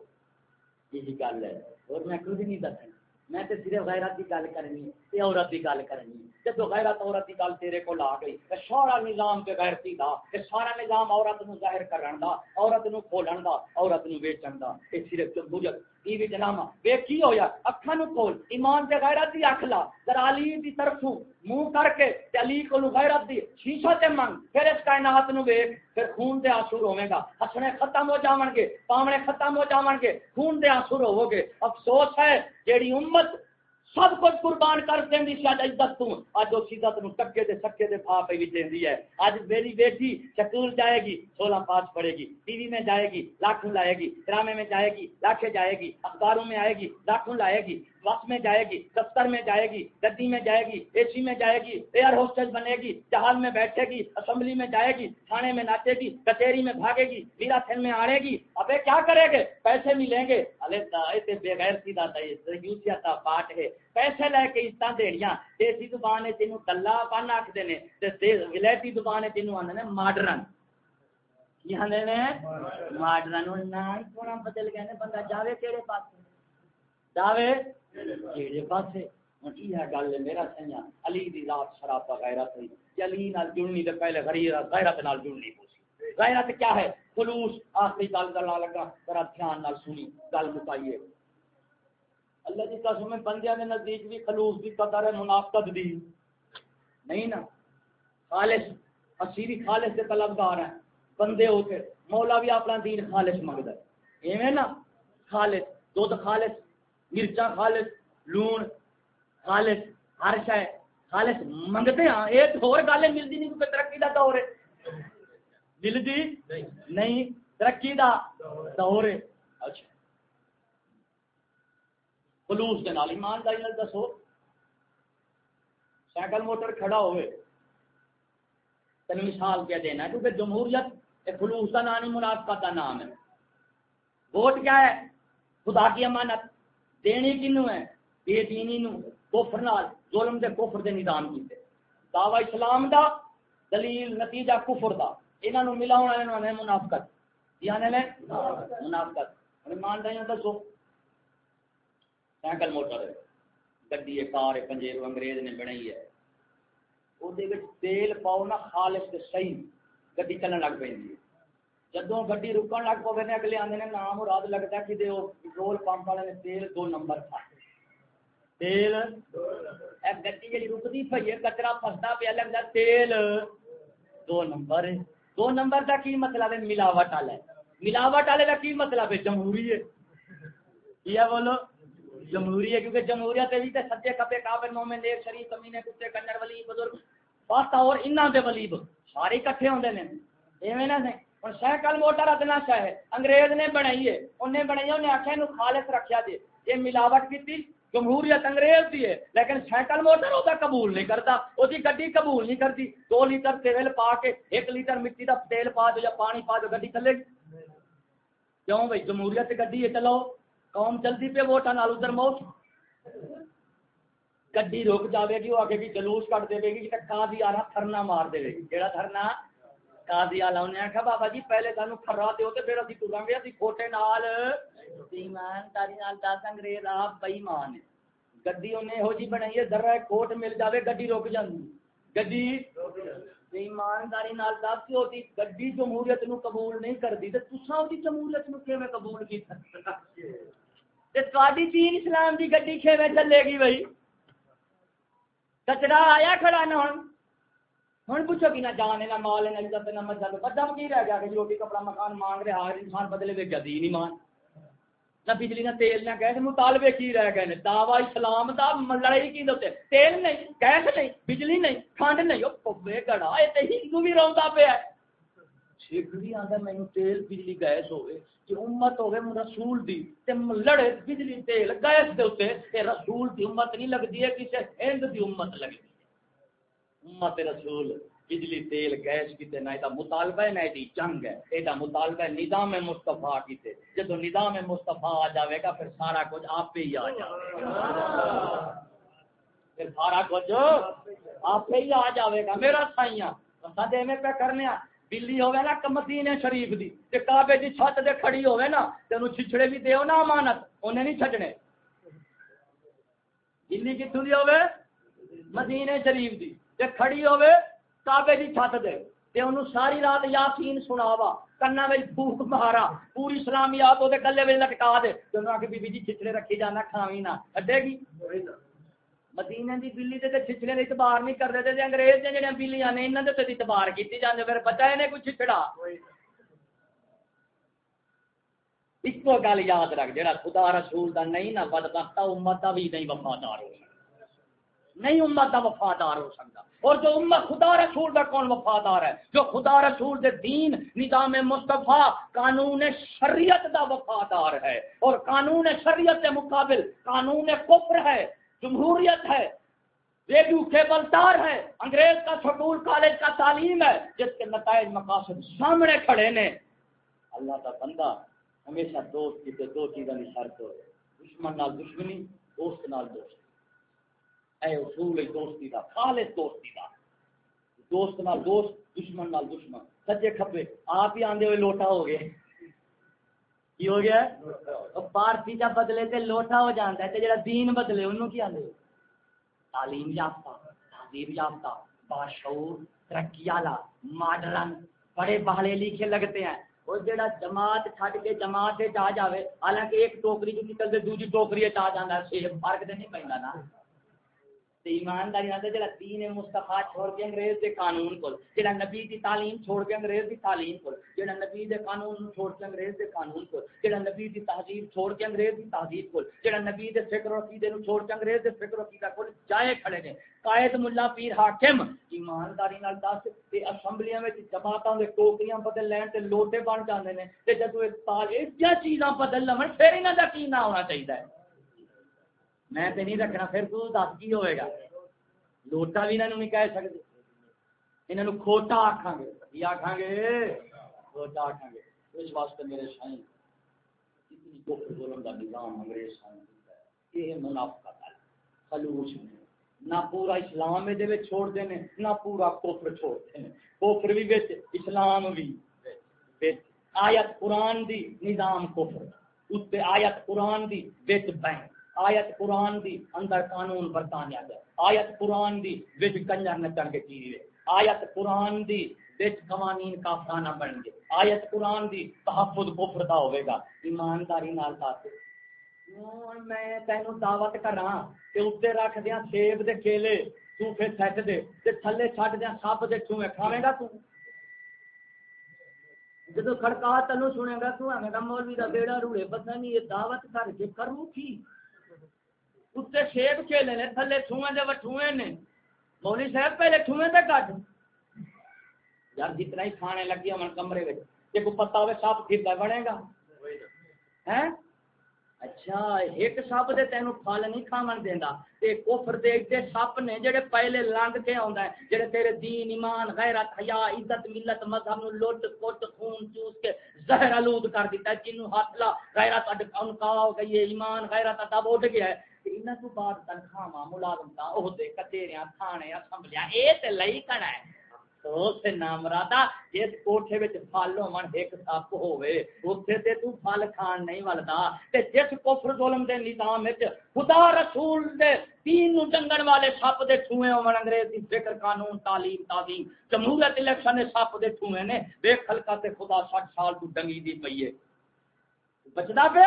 یہی گل ہے۔ اور میں کچھ نہیں دسنا۔ میں تو صرف غیرت کی گل کرنی ہے۔ عورت کی گل کرنی ہے۔ جب غیرت عورت کی گل تیرے کو لا گئی سارا نظام کے غیرتی دا سارا نظام عورت نو ظاہر کرن دا، عورت نو کھولن دا، عورت نو ویچن دا۔ یہ صرف جمہوریت ٹی وی جناما ویک کی ہویا؟ اکھاں نو کھول، ایمان تے غیرت دی اکھ لا۔ ذرا علی دی طرفوں منہ کر کے تے علی کو غیرت دی شیشہ تے منگ، پھر اس کائنات نو ویکھ، پھر خون دے آنسو ہوے گا۔ ہسنے ختم ہو جاون گے پاونے ختم ہو جاون گے، خون دے آنسو ہو گے افسوس ہے، جیڑی امت سب کچھ قربان کر دینی شاید جی، عزت تو۔ اج اس عزت نو ٹکے دے، سکے دے پھا پہ وچ دیندی ہے۔ اج میری بیٹی سکول جائے گی 16 پاس پڑھے گی۔ ٹی وی میں جائے گی، لاکھوں لائے گی، ڈرامے میں جائے گی، لاکھیں جائے گی، اخباروں میں آئے گی، لاکھوں لائے گی۔ بس میں جائے گی، دفتر میں جائے گی، گدی میں جائے گی، اے سی میں جائے گی ایئر ہوسٹل بنے گی جہاز میں بیٹھے گی، اسمبلی میں جائے گی، تھانے میں ناچے گی، کچہری میں بھاگے گی، میرا تھن میں آڑے گی، ابے کیا کرے گے؟ پیسے ملیں گے۔ ارے بے غیر سیدھا تھا پاٹ ہے۔ پیسے لے کے اس دیڑیاں، دیسی زبان ہے تینوں کلا پن آخر نے ولائتی زبان ہے تینوں آدھے ماڈرن۔ کی آدھے ماڈرن۔ بدل گئے بندہ جاوے کہڑے پاس۔ جاوے؟ کیڑے پاسے یہ گل میرا سنیا، علی دی رات شراب غیرت ہوئی علی نال جڑنی تے پہلے غیرت غیرت نال جڑنی پوسی۔ غیرت کیا ہے؟ خلوص، آخری گل گلا لگا، ذرا دھیان نال سنی، گل مکائیے۔ اللہ کی قسم ہے، بندیاں دے نزدیک بھی خلوص دی قدر ہے، منافقت دی۔ نہیں نا۔ خالص، اسی بھی خالص کے طلبگار ہیں۔ بندے ہو کے، مولا بھی اپنا دین خالص منگدا ہے۔ ایویں نا، خالص دودھ خالص۔ مرچا خالص لون خالص ہر شہ خالص منگتے ہاں ایک اور گل ملتی نہیں کیونکہ ترقی کا دور ہے۔ ملتی نہیں۔ ترقی کا دور ہے۔ اچھا۔ خلوص کے نال ایمانداری دسو۔ سائیکل موٹر کھڑا ہوئے۔ تین مثال کیا دینا ہے؟ کیونکہ جمہوریت خلوص کا نام ہی منافقت کا نام ہے۔ ووٹ کیا ہے؟ خدا کی امانت۔ دینی کنو ہے بے دینی نو کفر نال، ظلم دے کفر دے نظام کیتے۔ دعوی اسلام دا، دلیل، نتیجہ کفر دا۔ انہاں نو ملاونا انہاں نے منافقت۔ یعنی نے؟ منافقت۔ ایمان دایاں دسو۔ سائیکل موٹر ہے۔ گڈی ہے، کار ہے، پنجیرو، انگریز نے بنائی ہے۔ او دے وچ تیل پاؤ نا خالص تے صحیح۔ گڈی چلن لگ پیندی ہے۔ جدو گڈی رکن لگ پوے نے اگلے آدھے نام مراد لگتا کہ پٹرول پمپ والے نے تیل دو نمبر تھا تیل گڈی جی رکتی پی ہے کچرا فستا پیا لگتا تیل دو نمبر دو نمبر کا کی مطلب ہے ملاوٹ والا ملاوٹ والے کا کی مطلب ہے جمہوری ہے کیا بولو جمہوری ہے کیونکہ جمہوریت بھی تے سچے کپے کافر مومن دیکھ شریف کمینے کتے کنجر ولی بزرگ پاستا اور انہاں دے ولی سارے اکٹھے ہوندے نے ایویں نہ نہیں ہوں سائیکل موٹر ادنا شہ ہے انگریز نے بنائی ہے انہیں بنائی انہیں آخیا یہ خالص رکھا دے یہ ملاوٹ کی جمہوریت انگریز دی ہے لیکن سائیکل موٹر وہ قبول نہیں کرتا وہ گڈی قبول نہیں کرتی دو لیٹر تیل پا کے ایک لیٹر مٹی کا تیل پا دو یا پانی پا دو گڈی چلے گی کیوں بھائی جمہوریت گڈی ہے چلو قوم چلتی پہ ووٹان نال ادھر موت گڈی رک جاوے گی وہ آگے بھی جلوس کٹ دے گی کہ دی آ رہا تھرنا مار دے گی جہاں تھرنا قاضی والا انہیں آخیا بابا جی پہلے سانو کھرا دیو تے پھر اسی ٹراں گے اسی کھوٹے نال ایمان تاری نال دس انگریز آپ بے ایمان گڈی انہیں ہو جی بنائی ہے ذرا کوٹ مل جاوے گڈی رک جاندی گڈی ایمانداری نال دس کی ہوتی گڈی جمہوریت نو قبول نہیں کرتی تے تساں اودی جمہوریت نو کیویں قبول کیتا تے تواڈی دین اسلام دی گڈی کیویں چلے گی بھائی کچرا آیا کھڑا نہ ہن ہوں پوچھو کہ نہ جانے نہ مال نہ عزت نہ مذہب مذہب کی رہ گیا کہ روٹی کپڑا مکان مانگ رہے ہر انسان بدلے وے گیا دین ایمان نہ بجلی نہ تیل نہ گیس مطالبے کی رہ گئے دعوی اسلام دا لڑائی کی دوتے تیل نہیں گیس نہیں بجلی نہیں کھنڈ نہیں او پوے گڑا اے تے ہندو بھی روندا پیا سکھ بھی آندا مینوں تیل بجلی گیس ہوے کہ امت ہوے رسول دی تے لڑے بجلی تیل گیس دے اوتے تے رسول دی امت نہیں لگدی ہے کسے ہند دی امت لگدی امت رسول، بجلی، تیل، گیس کیتے نہ مطالبہ ہے نہ جنگ ہے۔ یہ مطالبہ ہے نظام مستفا کیتے۔ جب نظام مستفا آ جاوے گا، پھر سارا کچھ آپ پہ ہی آ جائے گا۔ پھر سارا کچھ آپ پہ ہی آ جاوے گا۔ میرا سائیاں سدے میں پہ کرنے بلی ہوگی نا مدینے شریف دی، تے کعبے دی چھت دے کھڑی ہوگی نا تینو چھچڑے بھی دیو نا امانت انہیں نہیں چھڈنے بلی کتوں دی ہوگی مدینے شریف دی۔ تے کھڑی ہوگی کعبے دی چھت دے تے انہوں ساری رات یاسین سناوا کنا وچ پھوک مارا پوری اسلامیات دے گلے وچ لٹکا دے انہاں کہ بی بی جی چھچڑے رکھی جانا کھاویں نہ اڈے گی مدینے دی بلی دے تے چھچڑے دے اعتبار نہیں کردے تے انگریز دے جڑے بلیاں نے انہاں دے تے اعتبار کیتی جاندے پھر بچا نے کوئی چھچڑا ایک گل یاد رکھ جڑا خدا رسول دا نہیں نہ بدبخت امت دا بھی نہیں وفادار ہو نہیں امت دا وفادار ہو سکتا اور جو امت خدا رسول کا کون وفادار ہے؟ جو خدا رسول دے دین، نظام مصطفیٰ، قانون شریعت دا وفادار ہے۔ اور قانون شریعت کے مقابل قانون کفر ہے، جمہوریت ہے ریڈیو کیبل تار ہے۔ انگریز کا سکول، کالج کا تعلیم ہے، جس کے نتائج مقاصد سامنے کھڑے نے۔ اللہ کا بندہ ہمیشہ دوست کی دو چیزیں شرط ہو دشمن نال دشمنی، دوست نال دوست۔ اے اصول دوستی دا، خالص دوستی دا۔ دوست نال دوست، دشمن نال دشمن۔ سجے کھبے آپ ہی آندے ہوئے لوٹا ہو گئے۔ کی ہو گیا؟ پارسی جا بدلے تے لوٹا ہو جاندا ہے تے جڑا دین بدلے، انہوں کی آندے تعلیم یافتہ تہذیب یافتہ، باشعور، ترقی والا ماڈرن، بڑے بہلے لکھے لگتے ہیں۔ وہ جڑا جماعت چھڈ کے جماعت آ جاوے، حالانکہ ایک ٹوکری جو نکلتے دوسری ٹوکری آ جانا فرق تے نہیں پیندا نا۔ ایمانداری نال جڑا دین مصطفی چھوڑ کے انگریز دے قانون کو جڑا نبی دی تعلیم چھوڑ کے انگریز دی تعلیم کو جڑا نبی دے قانون چھوڑ کے انگریز دے قانون کو جڑا نبی دی تہذیب چھوڑ کے انگریز دی تہذیب کو جڑا نبی دے فکر و عقیدے نو چھوڑ کے انگریز دے فکر و عقیدہ کو جائے کھڑے نے۔ قائد ملا پیر حاکم، ایمانداری نال دس تے اسمبلیاں وچ جماعتاں دے ٹوکریاں بدل لین تے لوٹے بن جاندے نے۔ تے جدوں اے تال اے چیزاں بدل لون، پھر انہاں دا کی نہ ہونا چاہیے میں تے نہیں رکھنا، پھر تو دس کی ہوئے گا۔ لوٹا بھی انہوں نہیں کہہ سکتے انہوں کھوٹا آخان گے۔ کی آخان گے؟ کھوٹا آخان گے۔ اس واسطے میرے سائیں اتنی کفر ظلم کا نظام انگریز سائیں یہ منافقت ہے خلوص میں نہ پورا اسلام دے چھوڑ دینے نہ پورا کفر چھوڑ دینے کفر بھی بیچ اسلام بھی آیت قرآن دی نظام کفر اس پہ آیت قرآن دی بیچ بینک آیت قرآن دی اندر قانون برطانیہ دے۔ آیت قرآن دی وچ کنجر نچن کے چیز آیت قرآن دی وچ قوانین کافرانہ بن گے آیت قرآن دی تحفظ کفر دا ہوے گا۔ ایمانداری نال ساتھ۔ ہاں، میں تینوں دعوت کراں تے اوتے رکھ دیاں سیب دے کیلے تو پھر سیٹ دے، تے تھلے چھڈ دیاں سب دے چویں کھاویں گا تو؟ جدو کھڑکا تینوں سنے گا تو آویں گا مولوی دا بیڑا روڑے۔ پتہ نہیں یہ دعوت کر کے کروں کی؟ اتنے شیب کھیلے نے تھلے ٹھوئے دے وٹھوئے نے مولوی صاحب پہلے ٹھوئے دے کٹ یار جتنا ہی کھانے لگی ہمیں کمرے میں جی کو پتا ہوئے سپ کھیتا بنے گا اچھا ایک سپ دے تینوں پھل نہیں کھاون دیندا تے کفر دے تے سپ نے جڑے پہلے لنگ کے آوندا ہے جڑے تیرے دین ایمان غیرت حیا عزت ملت مذہب نو لوٹ کوٹ خون چوس کے زہر آلود کر دیتا ہے جنوں ہاتھ لا غیرت اڈ ان کا ہو گئی ہے ایمان غیرت اڈ اٹھ گیا ہے انہاں تو بعد تنخواہ ملازم دا عہدے کچہریاں تھانے اسمبلیاں اے تے لئی کنا ہے تو سے جس کوٹھے وچ پھل ہون ایک سپ ہوے اوتھے تے تو پھل کھان نہیں ولدا تے جس کفر ظلم دے نظام وچ خدا رسول دے دین نو جنگن والے سپ دے چھوئے ہون انگریز دی فکر قانون تعلیم تعظیم جمہوریت الیکشن دے سپ دے چھوئے نے بے خلقہ تے خدا 60 سال تو ڈنگی دی پئی ہے بچدا پہ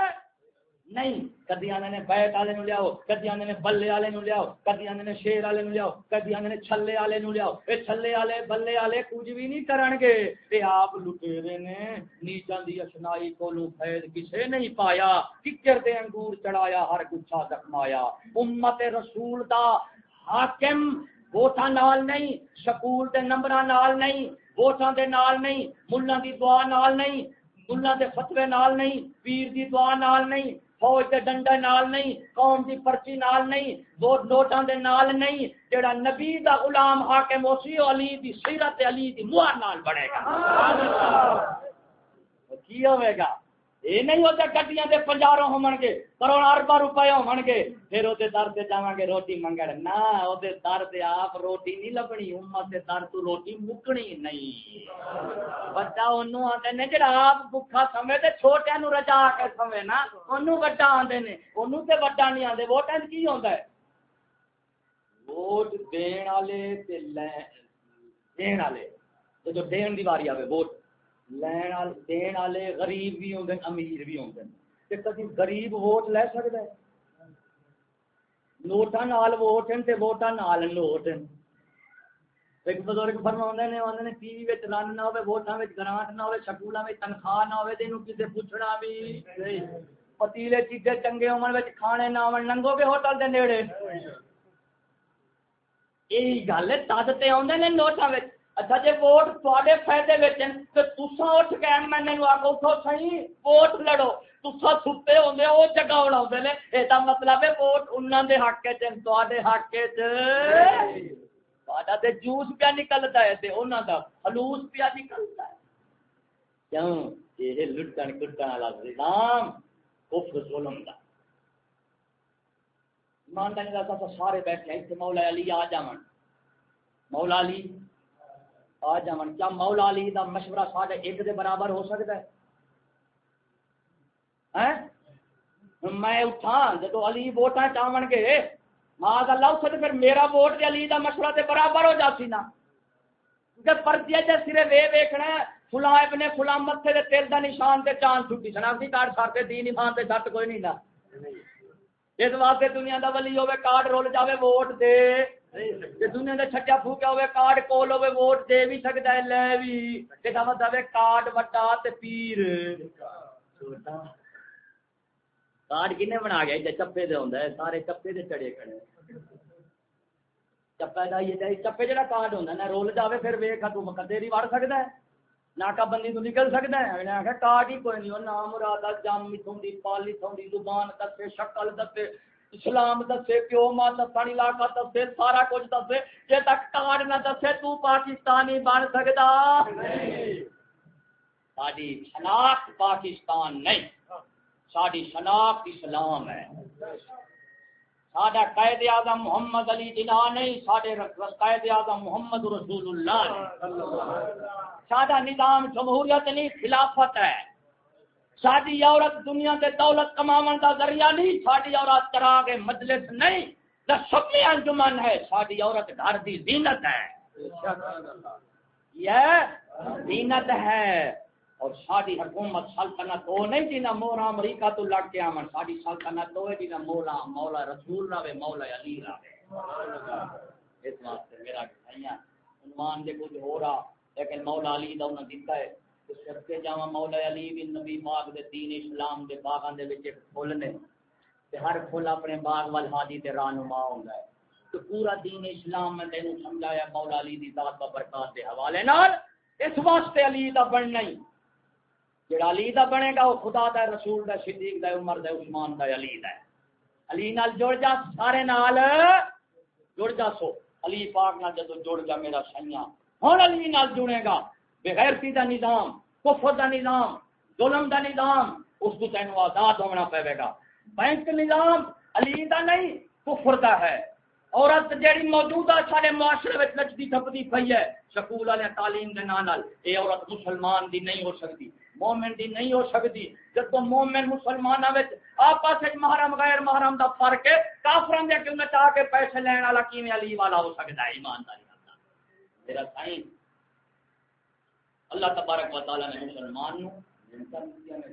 نہیں، کدی آنے نے بیٹ والے لیاؤ، کدی آنے نے بلے والے لیاؤ، کدی آنے نے شیر والے لیاؤ، کدی آنے نے چھلے والے لیاؤ۔ یہ چھلے والے، بلے والے کچھ بھی نہیں کرن گے یہ آپ لٹیرے نے نیچا دی اشنائی کو فیض کسے نہیں پایا، ککر دے انگور چڑھایا، ہر گچھا زخمایا۔ امت رسول دا حاکم ووٹاں نال نہیں، سکول دے نمبراں نال نہیں، ووٹاں دے نال نہیں ملہ دی دعا نال نہیں ملہ دے فتوے نال نہیں، پیر دی دعا نال نہیں فوج کے ڈنڈے نال نہیں قوم دی پرچی نال نہیں ووٹ نوٹاں دے نال نہیں جڑا نبی دا غلام حاکم اسی علی دی سیرت علی دی مہر نال بڑھے گا کی ہوے گا یہ نہیں ہوتا گڈیاں دے پنجاروں ہون گے کروڑ اربا روپے ہون گے پھر وہ در سے جاواں گے روٹی منگڑ نہ وہ در سے آپ روٹی نہیں لبنی، امت دے در تو روٹی مکنی نہیں۔ بچہ انہوں آتے نے، جڑا آپ بھوکا سمے تے چھوٹے نو رجا کے سمے نا انہوں بڑا آندے نے۔ انہوں تے بڑا نہیں آندے ووٹاں کی ہوندا ہے؟ ووٹ دین والے تے لے دین والے۔ جو دین دی واری آوے، ووٹ۔ لین دین والے غریب بھی ہوں امیر بھی غریب ووٹ لے سکتا ہے نال ووٹ ہیں تے نال نوٹ ہیں ایک بزرگ نے آدھے ٹی وی رن نہ ہوے ووٹاں گرانٹ نہ ہوے سکولوں میں تنخواہ نہ ہوے تینوں کسے پوچھنا بھی پتیلے چیزیں چنگے ہون وچ کھانے نہ ہون لنگو گے ہوٹل دے نیڑے یہی گل ہے تد تے آدھے نے نوٹاں وچ اچھا جی ووٹ تے فائدے تو تسا اٹھ کے ایم ایل اے آگے اٹھو سی ووٹ لڑو تسا ستے ہوتے وہ جگہ بنا نے یہ مطلب ہے ووٹ انہوں کے حق تے حق چ جوس پیا نکلتا ہے انہوں کا خلوس پیا نکلتا ہے کیوں یہ لٹن کٹن والا نظام کفر ظلم کا ایمانداری کا سارے بیٹھے اتنے مولا علی آ جا مولا علی آ جا کیا مولا علی دا مشورہ سارے ایک دے برابر ہو سکتا ہے؟ میں اٹھا جدو علی ووٹاں چاون گے، ماں اللہ سے پھر میرا ووٹ علی دا مشورہ تے برابر ہو جاسی نا۔ کیونکہ پرچے جے سرے وے ویکھنا فلاں ابن فلاں متھے دے تیل دا نشان تے چاند چھٹی۔ شناختی جی، کارڈ سارتے دین ایمان تے سٹ کوئی نہیں نا اس واسطے دنیا دا ولی ہوے کارڈ رول جاوے، ووٹ دے۔ دنیا کا چھٹا پھوکیا ہوئے کارڈ کول ہوئے ووٹ دے بھی سکتا ہے لے بھی کہ مطلب کارڈ وٹا تے پیر کارڈ کنے بنا گیا چپے دے ہوندا ہے سارے چپے دے چڑے کھڑے چپے دا یہ دے چپے جڑا کارڈ ہوندا نا رول جاوے پھر ویکھ تو مقدری وڑ سکدا ہے ناکا بندی تو نکل سکتا ہے اگلے آخر کارڈ ہی کوئی نہیں ہو نام مراد جام میتھوں دی پالی تھوں دی زبان دسے شکل دسے اسلام دسے، پیو ماں دسن علاقہ دسے، سارا کچھ دسے۔ جے تک کارڈ نہ دسے، تو پاکستانی بن سکتا ساری شناخت پاکستان نہیں ساری شناخت اسلام ہے۔ ساڈا قائد اعظم محمد علی جنا نہیں، ساڈے قائد اعظم محمد رسول اللہ ساڈا نظام جمہوریت نہیں، خلافت ہے۔ ساری عورت دنیا کے دولت کماون کا ذریعہ نہیں ساری عورت کرا کے مجلس نہیں۔ سب انجمن ہے ساری عورت گھر کی زینت ہے۔ یہ زینت ہے۔ اور ساری حکومت سلطنت وہ نہیں جی مولا امریکہ تو لڑ کے آمن۔ ساری سلطنت وہ جی مولا مولا رسول رہے مولا علی رہے اس واسطے میرا عنوان دے کچھ ہو رہا، لیکن مولا علی دا انہوں دیتا ہے۔ سب جاوا مولا علی بھی نبی باغ دے دین اسلام دے باغاں دے وچ پھل نے، تے ہر پھل اپنے باغ وال ہادی تے رہنما ہوندا ہے۔ تو پورا دین اسلام میں تینوں سمجھایا مولا علی دی ذات و برکات دے حوالے نال اس واسطے علی دا بننا ہی۔ جڑا علی دا بنے گا، وہ خدا دا، رسول دا، صدیق دا، عمر دا، عثمان دا، علی دا علی نال جڑ جا سارے نال، جڑ جا سو۔ علی پاک نال جدو جڑ جا، میرا سیاں ہن علی نال جڑے گا۔ بغیرتی دا نظام، کفر دا نظام، ظلم دا نظام، اس کو تینوں آزاد ہونا پڑے گا بینک نظام علی دا نہیں، کفر دا ہے۔ عورت جیڑی موجودہ سارے معاشرے میں نچتی تھپتی پئی ہے، سکول والے تعلیم کے نام یہ عورت مسلمان دی نہیں ہو سکتی، مومن دی نہیں ہو سکتی۔ جب تو مومن مسلمان آپس محرم، غیر محرم دا فرق ہے کافران دے کیوں چاہ کے پیسے لینے والا کیویں علی والا ہو سکتا ہے؟ ایمانداری میرا سائن اللہ تبارک و تعالیٰ نے مسلمان نو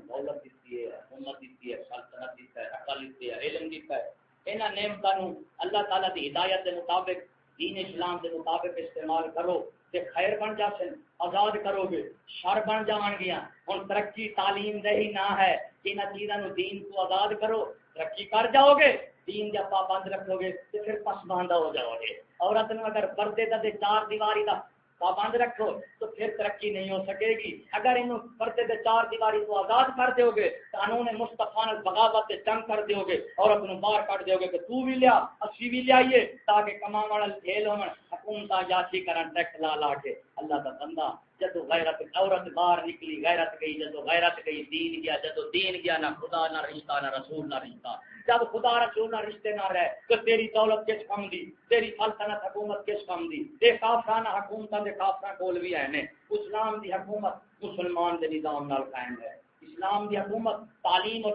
دولت دیتی ہے، حکومت دیتی ہے، سلطنت دیتا ہے عقل دیتی ہے، علم دیتا ہے۔ انہاں نعمتاں نو اللہ تعالیٰ دی ہدایت دے مطابق، دین اسلام دے مطابق استعمال کرو تے خیر بن جاسن، آزاد کرو گے، شر بن جان گیا۔ ہن ترقی تعلیم دے ہی نہ ہے۔ انہاں چیزاں نو دین کو آزاد کرو، ترقی کر جاؤ گے، دین جب پابند رکھو گے تو پھر پس باندھا ہو جاؤ گے۔ عورت اگر پردے دا تے چار دیواری دا پابند رکھو تو پھر ترقی نہیں ہو سکے گی۔ اگر انہوں پردے دے چار دیواری تو آزاد کر دیو گے قانون مصطفیٰ بغاوت سے جنگ کر دیو گے اور اپنے باہر کر دیو گے کہ تو بھی لیا، اسی بھی لیا تاکہ کما والا کھیل ہو حکومت یاسی کرن ٹیکس لا لا کے۔ اللہ کا بندہ، جدو غیرت، عورت باہر نکلی، غیرت گئی، جدو غیرت گئی، دین گیا، جدو دین گیا، نہ خدا، نہ رشتہ، نہ رسول، نہ رشتہ۔ جب خدا، رسول، نہ رشتے نہ رہے تو تیری دولت کس کم دی؟ تیری سلطنت حکومت کس کم دی؟ دے کافرانہ حکومت دے کافران کول بھی ہے اسلام دی حکومت مسلمان دے نظام نال قائم ہے۔ اسلام دی حکومت تعلیم اور